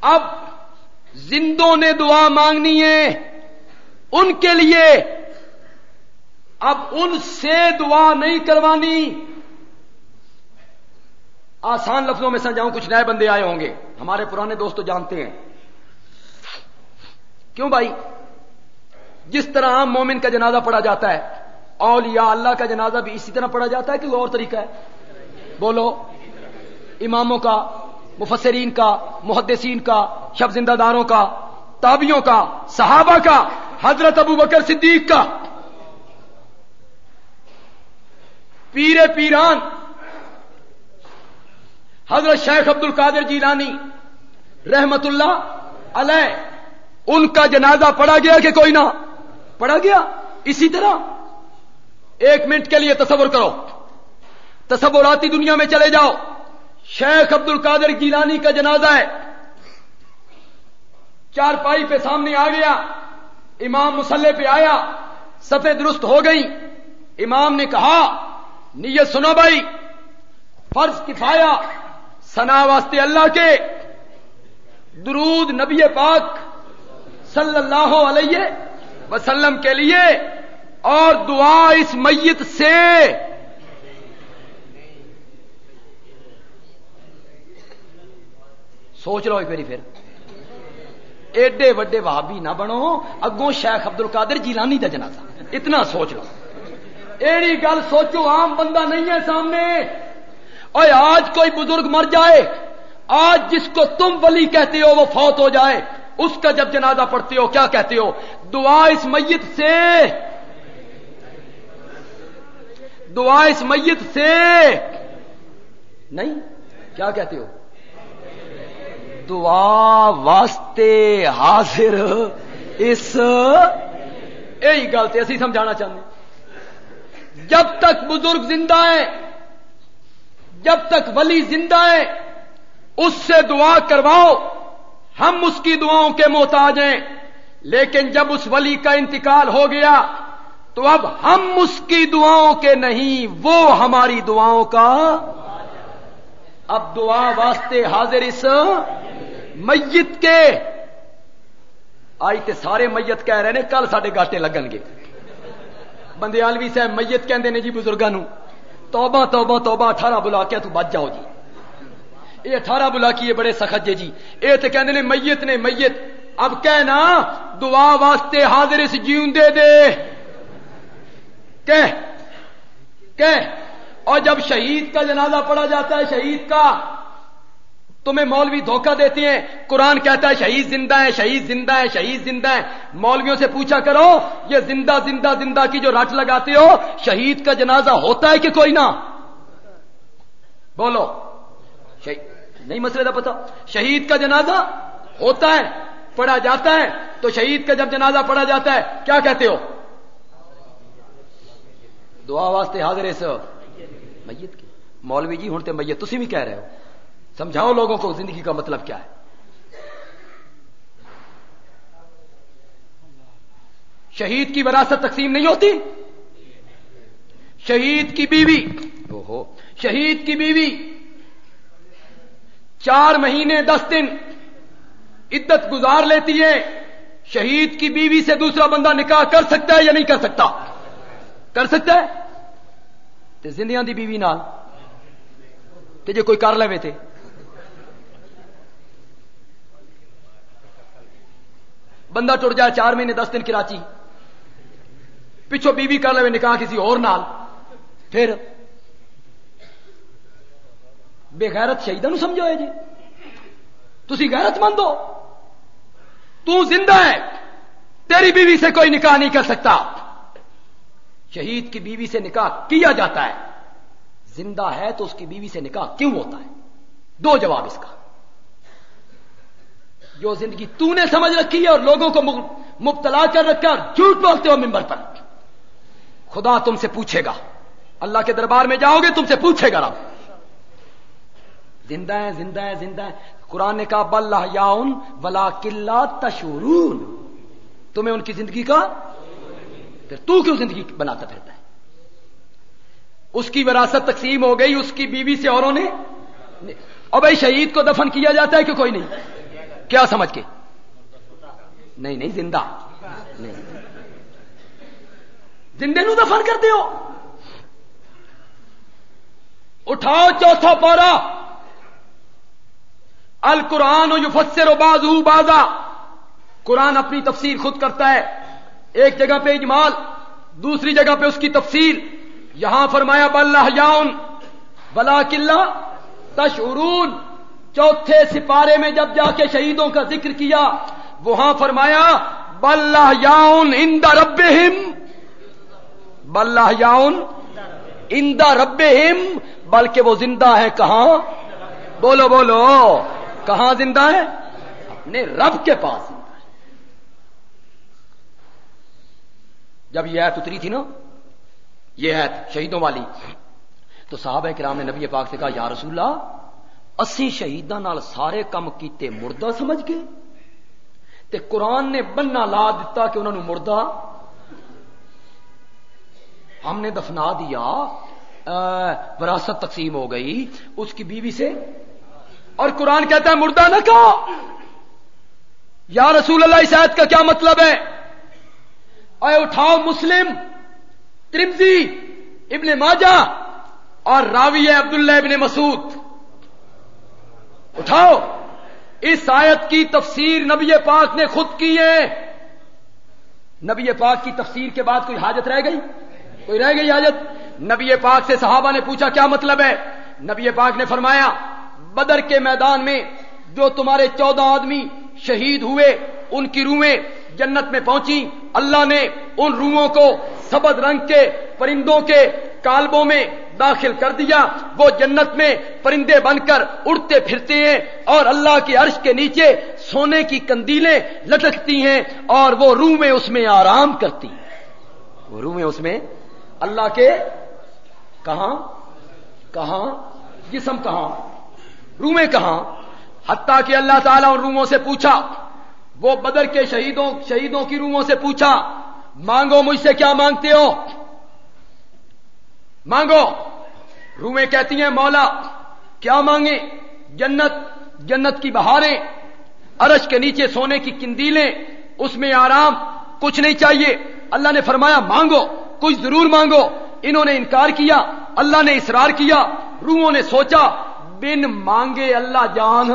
اب زندوں نے دعا مانگنی ہے ان کے لیے۔ اب ان سے دعا نہیں کروانی۔ آسان لفظوں میں سمجھاؤں، کچھ نئے بندے آئے ہوں گے۔ ہمارے پرانے دوست تو جانتے ہیں۔ کیوں بھائی؟ جس طرح عام مومن کا جنازہ پڑا جاتا ہے، اولیاء اللہ کا جنازہ بھی اسی طرح پڑا جاتا ہے کہ وہ اور طریقہ ہے؟ بولو، اماموں کا، مفسرین کا، محدثین کا، شب زندہ داروں کا تابیوں کا، صحابہ کا، حضرت ابو بکر صدیق کا۔ پیر پیران، حضرت شیخ عبد القادر جیلانی رحمت اللہ علیہ، ان کا جنازہ پڑا گیا کہ کوئی نہ، پڑا گیا؟ اسی طرح، ایک منٹ کے لیے تصور کرو۔ تصوراتی دنیا میں چلے جاؤ۔ شیخ عبد القادر گیلانی کا جنازہ ہے۔ چار پائی پہ سامنے آ گیا۔ امام مسلح پہ آیا۔ سفید درست ہو گئی امام نے کہا، نیت سنو بھائی، فرض کفایا سنا واسطے اللہ کے۔ درود نبی پاک صلی اللہ علیہ وسلم کے لیے اور دعا اس میت سے۔ سوچ لو ایک باری پھر۔ ایڈے وڈے وہابی نہ بنو، اگوں شیخ ابد القادر جیلانی کا جنازہ۔ اتنا سوچ لو۔ ایڑی گل سوچو، عام بندہ نہیں ہے سامنے۔ اور آج کوئی بزرگ مر جائے، آج جس کو تم ولی کہتے ہو، وہ فوت ہو جائے۔ اس کا جب جنازہ پڑھتے ہو، کیا کہتے ہو؟ دعا اس میت سے۔ دعا اس میت سے۔ نہیں، کیا کہتے ہو؟ دعا واسطے حاضر۔ اس یہی گل سے اسی سمجھانا چاہتے جب تک بزرگ زندہ ہے، جب تک ولی زندہ ہے، اس سے دعا کرواؤ۔ ہم اس کی دعاؤں کے محتاج ہیں۔ لیکن جب اس ولی کا انتقال ہو گیا، تو اب ہم اس کی دعاؤں کے نہیں، وہ ہماری دعاؤں کا اب دعا واسطے حاضر اس میت کے۔ آئی تے سارے میت کہہ رہے ہیں، کل سڈے گاٹے لگن گے۔ بندے آلوی صاحب، میت کہندے جی بزرگوں توبہ توبہ توبہ، اٹھارہ بلا کے تو بچ جاؤ جی۔ یہ اٹھارہ بلا کی بڑے سخت جے جی۔ یہ تو کہندے نے میت نے میت۔ اب کہنا دعا واسطے حاضر اس جیون دے دے۔ کہ کہ اور جب شہید کا جنازہ پڑا جاتا ہے، شہید کا تمہیں مولوی دھوکہ دیتی ہیں۔ قرآن کہتا ہے، شہید زندہ ہے، شہید زندہ ہے، شہید زندہ ہے۔ مولویوں سے پوچھا کرو، یہ زندہ زندہ زندہ کی جو رٹ لگاتے ہو، شہید کا جنازہ ہوتا ہے کہ کوئی نہ؟ بولو۔ نہیں مسئلے کا پتا۔ شہید کا جنازہ ہوتا ہے، پڑھا جاتا ہے۔ تو شہید کا جب جنازہ پڑھا جاتا ہے، کیا کہتے ہو؟ دعا واسطے حاضر اس میت کی۔ مولوی جی ہوں تو میت تھی بھی کہہ رہے ہو۔ سمجھاؤ لوگوں کو زندگی کا مطلب کیا ہے۔ شہید کی وراثت تقسیم نہیں ہوتی؟ شہید کی بیوی۔ ہو شہید کی بیوی۔ چار مہینے، دس دن عدت گزار لیتی ہے۔ شہید کی بیوی سے دوسرا بندہ نکاح کر سکتا ہے یا نہیں کر سکتا؟ کر سکتا ہے؟ تو زندیاں دی بیوی نال تے جے کوئی کر لے تھے بندہ ٹر جائے چار مہینے دس دن کراچی پچھو بی بی کر لے نکاح کسی اور نال، پھر بے غیرت شہیدوں سمجھو ہے جی۔ تھی غیرت مند ہو۔ تو زندہ ہے۔ تیری بیوی سے کوئی نکاح نہیں کر سکتا۔ شہید کی بیوی سے نکاح کیا جاتا ہے؟ زندہ ہے تو اس کی بیوی سے نکاح کیوں ہوتا ہے؟ دو جواب اس کا۔ جو زندگی تو نے سمجھ رکھی ہے اور لوگوں کو مبتلا کر رکھا اور جھوٹ بولتے ہو ممبر پر۔ خدا تم سے پوچھے گا۔ اللہ کے دربار میں جاؤ گے، تم سے پوچھے گا رب۔ زندہ ہے زندہ ہے زندہ ہے قرآن نے کہا، بل یاؤن ولا کلّا تشورون۔ تمہیں ان کی زندگی کا پھر تو کیوں زندگی بناتا پھرتا ہے؟ اس کی وراثت تقسیم ہو گئی، اس کی بیوی سے اوروں نے اور بھائی شہید کو دفن کیا جاتا ہے کہ کوئی نہیں؟ کیا سمجھ کے؟ نہیں نہیں، زندہ۔ نہیں۔ زندے نو دفن کرتے ہو۔ اٹھاؤ چوتھا پارا القرآن و یفسر و بازو بازا قرآن اپنی تفسیر خود کرتا ہے۔ ایک جگہ پہ اجمال، دوسری جگہ پہ اس کی تفسیر یہاں فرمایا بلّہ یاؤن بلا قلعہ تشعرون۔ چوتھے سپارے میں جب جا کے شہیدوں کا ذکر کیا، وہاں فرمایا بلّہ یاؤن ان دا رب بلّہ یاؤن ان دا رب بلکہ وہ زندہ ہے کہاں؟ بولو بولو، کہاں زندہ ہے؟ اپنے رب کے پاس زندہ ہے جب یہ ایت اتری تھی نا، یہ ایت شہیدوں والی، تو صحابہ کرام نے نبی پاک سے کہا، یا رسول اللہ، اسی شہیدان سارے کام کیتے مردہ سمجھ گئے؟ تے قرآن نے بننا لا دیتا کہ انہوں نے مردہ۔ ہم نے دفنا دیا وراثت تقسیم ہو گئی، اس کی بیوی سے۔ اور قرآن کہتا ہے، مردہ نہ کہو۔ یا رسول اللہ، اس آیت کا کیا مطلب ہے؟ اے اٹھاؤ مسلم ترمزی ابن ماجہ اور راوی عبداللہ ابن مسعود۔ اٹھاؤ، اس آیت کی تفسیر نبی پاک نے خود کی ہے۔ نبی پاک کی تفسیر کے بعد کوئی حاجت رہ گئی؟ کوئی رہ گئی حاجت؟ نبی پاک سے صحابہ نے پوچھا، کیا مطلب ہے؟ نبی پاک نے فرمایا، بدر کے میدان میں جو تمہارے چودہ آدمی شہید ہوئے ان کی روحیں جنت میں پہنچی اللہ نے ان روحوں کو سبد رنگ کے پرندوں کے کالبوں میں داخل کر دیا۔ وہ جنت میں پرندے بن کر اڑتے پھرتے ہیں اور اللہ کے عرش کے نیچے سونے کی کندیلیں لٹکتی ہیں اور وہ روح میں اس میں آرام کرتی ہیں۔ وہ روح میں اس میں اللہ کے کہاں؟ کہاں؟ جسم کہاں؟ رومیں کہاں؟ حتیٰ کہ اللہ تعالیٰ ان روموں سے پوچھا وہ بدر کے شہیدوں شہیدوں کی روموں سے پوچھا، مانگو مجھ سے کیا مانگتے ہو؟ مانگو. رومیں کہتی ہیں، مولا، کیا مانگے؟ جنت جنت کی بہاریں، عرش کے نیچے سونے کی کندیلیں، اس میں آرام، کچھ نہیں چاہیے۔ اللہ نے فرمایا، مانگو، کچھ ضرور مانگو۔ انہوں نے انکار کیا، اللہ نے اصرار کیا، روحوں نے سوچا، بن مانگے اللہ جان۔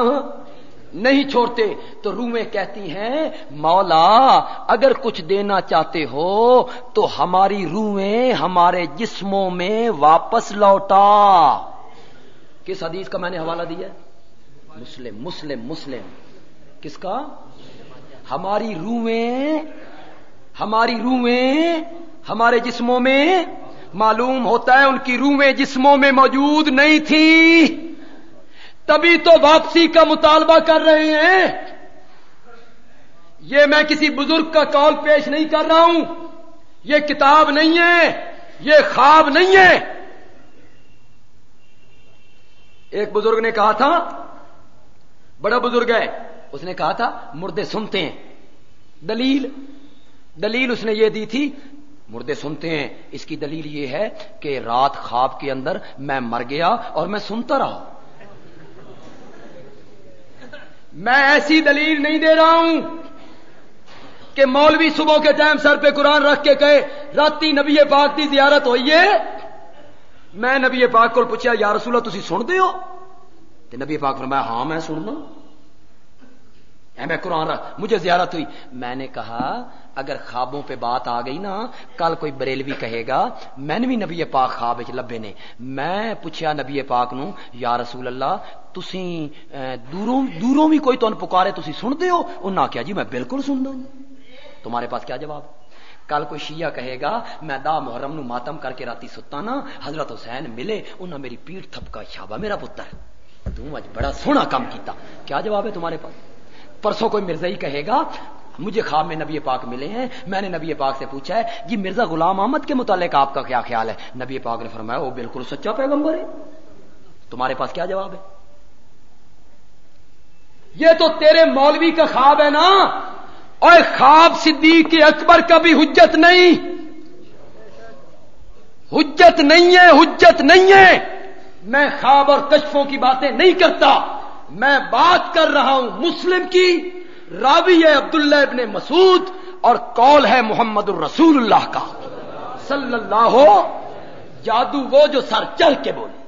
نہیں چھوڑتے، تو رومیں کہتی ہیں، مولا، اگر کچھ دینا چاہتے ہو، تو ہماری روحیں ہمارے جسموں میں واپس لوٹا۔ کس حدیث کا میں نے حوالہ دیا؟ مسلم مسلم مسلم۔ کس کا؟ ہماری روحیں ہماری روحیں ہمارے جسموں میں، معلوم ہوتا ہے ان کی روحیں جسموں میں موجود نہیں تھی تبھی تو واپسی کا مطالبہ کر رہے ہیں۔ یہ میں کسی بزرگ کا کال پیش نہیں کر رہا ہوں۔ یہ کتاب نہیں ہے، یہ خواب نہیں ہے۔ ایک بزرگ نے کہا تھا، بڑا بزرگ ہے، اس نے کہا تھا، مردے سنتے ہیں۔ دلیل دلیل اس نے یہ دی تھی، مردے سنتے ہیں۔ اس کی دلیل یہ ہے کہ رات خواب کے اندر میں مر گیا اور میں سنتا رہا میں ایسی دلیل نہیں دے رہا ہوں کہ مولوی صبح کے ٹائم سر پہ قرآن رکھ کے کہے، راتی نبی پاک کی زیارت ہوئی ہے؟ میں نبی پاک کو پوچھا، یا رسول اللہ تھی سنتے ہو؟ نبی پاک فرمایا ہاں میں سننا میں قرآن رکھ، مجھے زیارت ہوئی۔ میں نے کہا اگر خوابوں پہ بات آ گئی نا، کل کوئی بریلوی کہے گا، میں نے بھی نبی پاک خواب لبے نے۔ میں پوچھا نبی پاک نو، یا رسول اللہ، تسی دوروں دوروں بھی کوئی تن پکارے، تسی سنتے ہو؟ انہاں کیا جی میں بالکل سنتا ہوں۔ تمہارے پاس کیا جواب؟ کل کوئی شیعہ کہے گا، میں دا محرم نو ماتم کر کے راتی ستا نا، حضرت حسین ملے، انہاں میری پیٹ تھپکا شابا میرا پتر۔ تم اج بڑا سونا کام کیتا۔ کیا جواب ہے تمہارے پاس؟ پرسوں کوئی مرزائی کہے گا مجھے خواب میں نبی پاک ملے ہیں۔ میں نے نبی پاک سے پوچھا ہے جی مرزا غلام احمد کے متعلق آپ کا کیا خیال ہے؟ نبی پاک نے فرمایا، وہ بالکل سچا پیغمبر ہے۔ تمہارے پاس کیا جواب ہے؟ یہ تو تیرے مولوی کا خواب ہے نا۔ اور خواب صدیق اکبر کا بھی حجت نہیں۔ حجت نہیں ہے، حجت نہیں ہے۔ میں خواب اور کشفوں کی باتیں نہیں کرتا۔ میں بات کر رہا ہوں مسلم کی۔ راوی ہے عبداللہ ابن مسعود اور کال ہے محمد الرسول اللہ کا۔ صلی اللہ ہو جادو وہ جو سر چل کے بولے۔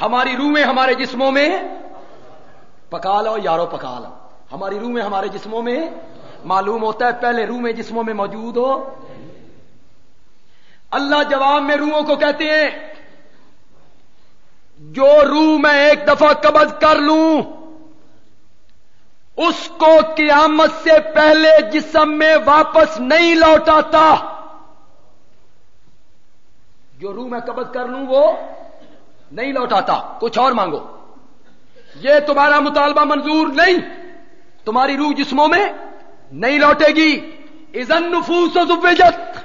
ہماری روحیں ہمارے جسموں میں پکا لو یارو پکا لو ہماری روحیں ہمارے جسموں میں معلوم ہوتا ہے پہلے روح میں جسموں میں موجود ہو۔ اللہ جواب میں روحوں کو کہتے ہیں، جو روح میں ایک دفعہ قبض کر لوں اس کو قیامت سے پہلے جسم میں واپس نہیں لوٹاتا۔ جو روح میں قبض کر لوں وہ نہیں لوٹاتا۔ کچھ اور مانگو۔ یہ تمہارا مطالبہ منظور نہیں۔ تمہاری روح جسموں میں نہیں لوٹے گی۔ ازن نفوس و زبجت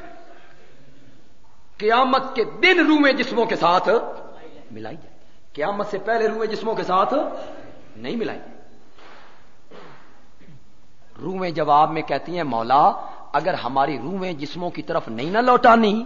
قیامت کے دن روح میں جسموں کے ساتھ ملائی جائے قیامت سے پہلے روح جسموں کے ساتھ نہیں ملائی۔ روحیں جواب میں کہتی ہیں، مولا، اگر ہماری روحیں جسموں کی طرف نہیں نہ لوٹانی،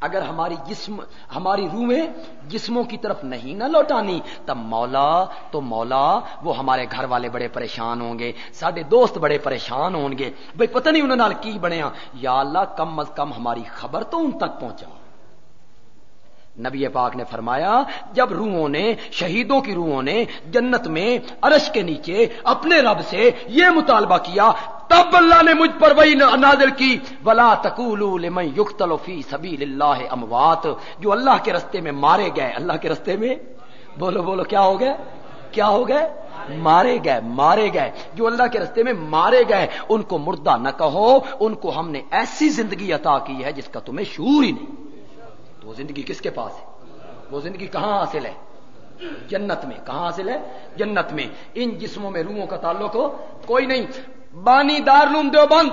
اگر ہماری جسم، ہماری روحیں جسموں کی طرف نہیں نہ لوٹانی، تب مولا، تو مولا، وہ ہمارے گھر والے بڑے پریشان ہوں گے سارے دوست بڑے پریشان ہوں گے بھائی پتہ نہیں انہوں نے کی بنیا یا اللہ، کم از کم ہماری خبر تو ان تک پہنچا نبی پاک نے فرمایا، جب روحوں نے، شہیدوں کی روحوں نے جنت میں عرش کے نیچے اپنے رب سے یہ مطالبہ کیا، تب اللہ نے مجھ پر وہی نازل کی۔ ولا لمن یقتل فی سبیل اللہ اموات جو اللہ کے رستے میں مارے گئے، اللہ کے رستے میں؟ بولو بولو، کیا ہو گئے؟ کیا ہو گئے؟ مارے گئے مارے گئے۔ جو اللہ کے رستے میں مارے گئے، ان کو مردہ نہ کہو، ان کو ہم نے ایسی زندگی عطا کی ہے جس کا تمہیں شور ہی نہیں۔ وہ زندگی کس کے پاس ہے؟ وہ زندگی کہاں حاصل ہے؟ جنت میں. کہاں حاصل ہے؟ جنت میں. ان جسموں میں روحوں کا تعلق ہو، کوئی نہیں. بانی دارلوم دیوبند.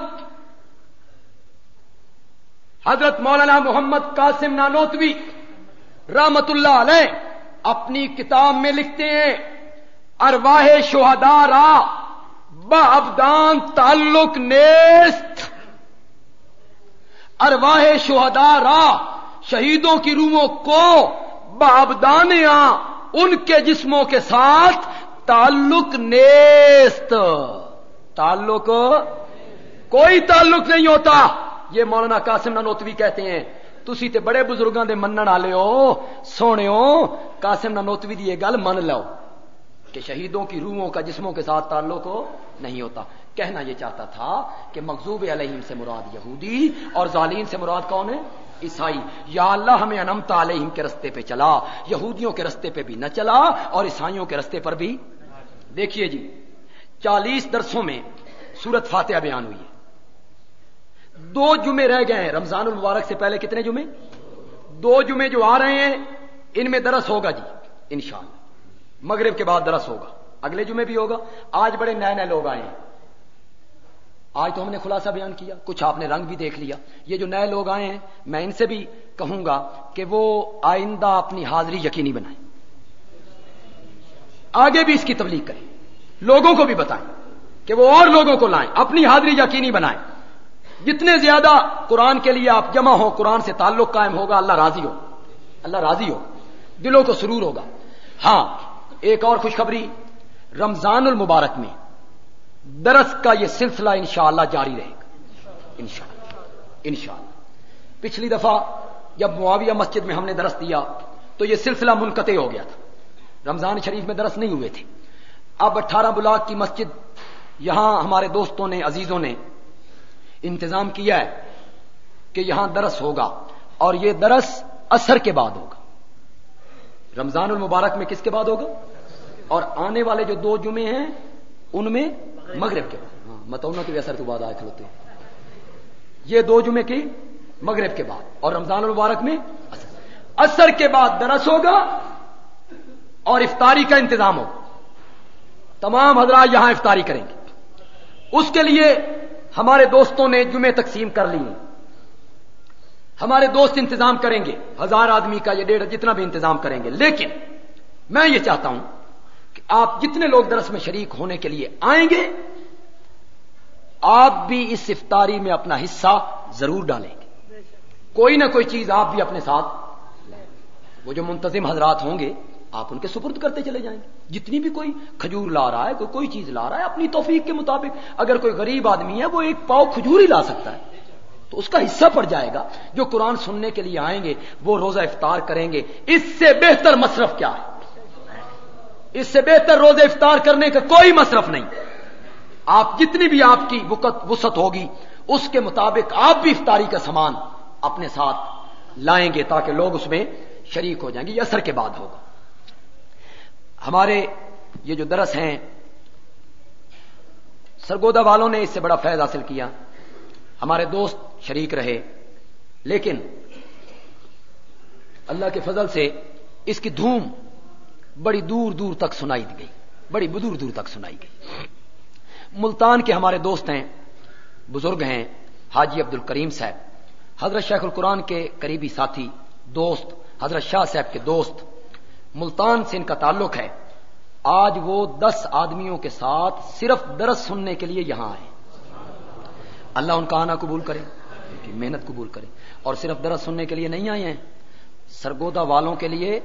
حضرت مولانا محمد قاسم نانوتوی رحمت اللہ علیہ اپنی کتاب میں لکھتے ہیں ارواہ شہدارا ابدان تعلق نیست. ارواہ شہدارا شہیدوں کی روحوں کو بابدانیا ان کے جسموں کے ساتھ تعلق نیست۔ تعلق؟ کوئی تعلق نہیں ہوتا۔ یہ مولانا قاسم نانوتوی کہتے ہیں، تسی تے بڑے بزرگوں دے منن والے ہو۔ سونے ہو قاسم نانوتوی دی یہ گل من لو کہ شہیدوں کی روحوں کا جسموں کے ساتھ تعلق نہیں ہوتا۔ کہنا یہ چاہتا تھا کہ مغزوب علیہم سے مراد یہودی اور ظالین سے مراد کون ہے؟ عیسائی، یا اللہ ہمیں انمتا علیہم کے رستے پہ چلا، یہودیوں کے رستے پہ بھی نہ چلا اور عیسائیوں کے رستے پر بھی۔ دیکھیے جی چالیس درسوں میں سورت فاتحہ بیان ہوئی ہے۔ دو جمعے رہ گئے ہیں، رمضان المبارک سے پہلے کتنے جمعے؟ دو جمعے جو آ رہے ہیں، ان میں درس ہوگا جی انشاءاللہ۔ مغرب کے بعد درس ہوگا، اگلے جمعے بھی ہوگا۔ آج بڑے نئے نئے لوگ آئے ہیں۔ آج تو ہم نے خلاصہ بیان کیا، کچھ آپ نے رنگ بھی دیکھ لیا۔ یہ جو نئے لوگ آئے ہیں، میں ان سے بھی کہوں گا کہ وہ آئندہ اپنی حاضری یقینی بنائیں۔ آگے بھی اس کی تبلیغ کریں۔ لوگوں کو بھی بتائیں کہ وہ اور لوگوں کو لائیں، اپنی حاضری یقینی بنائیں۔ جتنے زیادہ قرآن کے لیے آپ جمع ہو قرآن سے تعلق قائم ہوگا، اللہ راضی ہو۔ اللہ راضی ہو۔ دلوں کو سرور ہوگا۔ ہاں ایک اور خوشخبری، رمضان المبارک میں۔ درس کا یہ سلسلہ انشاءاللہ جاری رہے گا۔ انشاءاللہ۔ انشاءاللہ۔ پچھلی دفعہ جب معاویہ مسجد میں ہم نے درس دیا تو یہ سلسلہ منقطع ہو گیا تھا۔ رمضان شریف میں درس نہیں ہوئے تھے۔ اب اٹھارہ بلاک کی مسجد یہاں ہمارے دوستوں نے، عزیزوں نے انتظام کیا ہے کہ یہاں درس ہوگا اور یہ درس اثر کے بعد ہوگا۔ رمضان المبارک میں کس کے بعد ہوگا؟ اور آنے والے جو دو جمعے ہیں، ان میں مغرب کے بعد۔ ہاں متونا کے اثر کے بعد آئے کھلوتے یہ دو جمعے کی مغرب کے بعد اور رمضان المبارک میں اثر کے بعد درس ہوگا اور افطاری کا انتظام ہوگا۔ تمام حضرات یہاں افطاری کریں گے۔ اس کے لیے ہمارے دوستوں نے جمعے تقسیم کر لی۔ ہمارے دوست انتظام کریں گے۔ ہزار آدمی کا یہ ڈیڑھ جتنا بھی انتظام کریں گے۔ لیکن میں یہ چاہتا ہوں آپ جتنے لوگ درس میں شریک ہونے کے لیے آئیں گے، آپ بھی اس افطاری میں اپنا حصہ ضرور ڈالیں گے۔ کوئی نہ کوئی چیز آپ بھی اپنے ساتھ وہ جو منتظم حضرات ہوں گے، آپ ان کے سپرد کرتے چلے جائیں گے۔ جتنی بھی کوئی کھجور لا رہا ہے، کوئی کوئی چیز لا رہا ہے، اپنی توفیق کے مطابق اگر کوئی غریب آدمی ہے، وہ ایک پاؤ کھجور ہی لا سکتا ہے۔ تو اس کا حصہ پڑ جائے گا۔ جو قرآن سننے کے لیے آئیں گے، وہ روزہ افطار کریں گے۔ اس سے بہتر مصرف کیا ہے؟ اس سے بہتر روزہ افطار کرنے کا کوئی مصرف نہیں۔ آپ جتنی بھی آپ کی وسط ہوگی، اس کے مطابق آپ بھی افطاری کا سامان اپنے ساتھ لائیں گے تاکہ لوگ اس میں شریک ہو جائیں گے، یہ اثر کے بعد ہوگا۔ ہمارے یہ جو درس ہیں، سرگودا والوں نے اس سے بڑا فیض حاصل کیا۔ ہمارے دوست شریک رہے، لیکن اللہ کے فضل سے اس کی دھوم بڑی دور دور تک سنائی گئی، بڑی دور دور تک سنائی گئی۔ ملتان کے ہمارے دوست ہیں، بزرگ ہیں حاجی عبد الکریم صاحب۔ حضرت شیخ القرآن کے قریبی ساتھی، دوست، حضرت شاہ صاحب کے دوست۔ ملتان سے ان کا تعلق ہے۔ آج وہ دس آدمیوں کے ساتھ صرف درس سننے کے لیے یہاں آئے۔ اللہ ان کا آنا قبول کرے محنت قبول کرے۔ اور صرف درس سننے کے لیے نہیں آئے ہیں سرگودا والوں کے لیے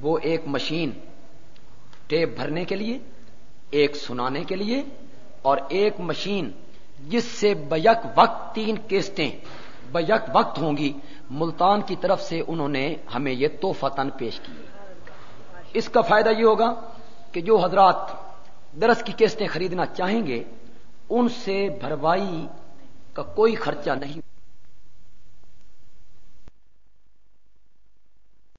وہ ایک مشین ٹیپ بھرنے کے لیے، ایک سنانے کے لیے، اور ایک مشین جس سے بیک وقت تین کیسٹیں بیک وقت ہوں گی، ملتان کی طرف سے انہوں نے ہمیں یہ توحفہ تن پیش کی۔ اس کا فائدہ یہ ہوگا کہ جو حضرات درس کی کیسٹیں خریدنا چاہیں گے، ان سے بھروائی کا کوئی خرچہ نہیں۔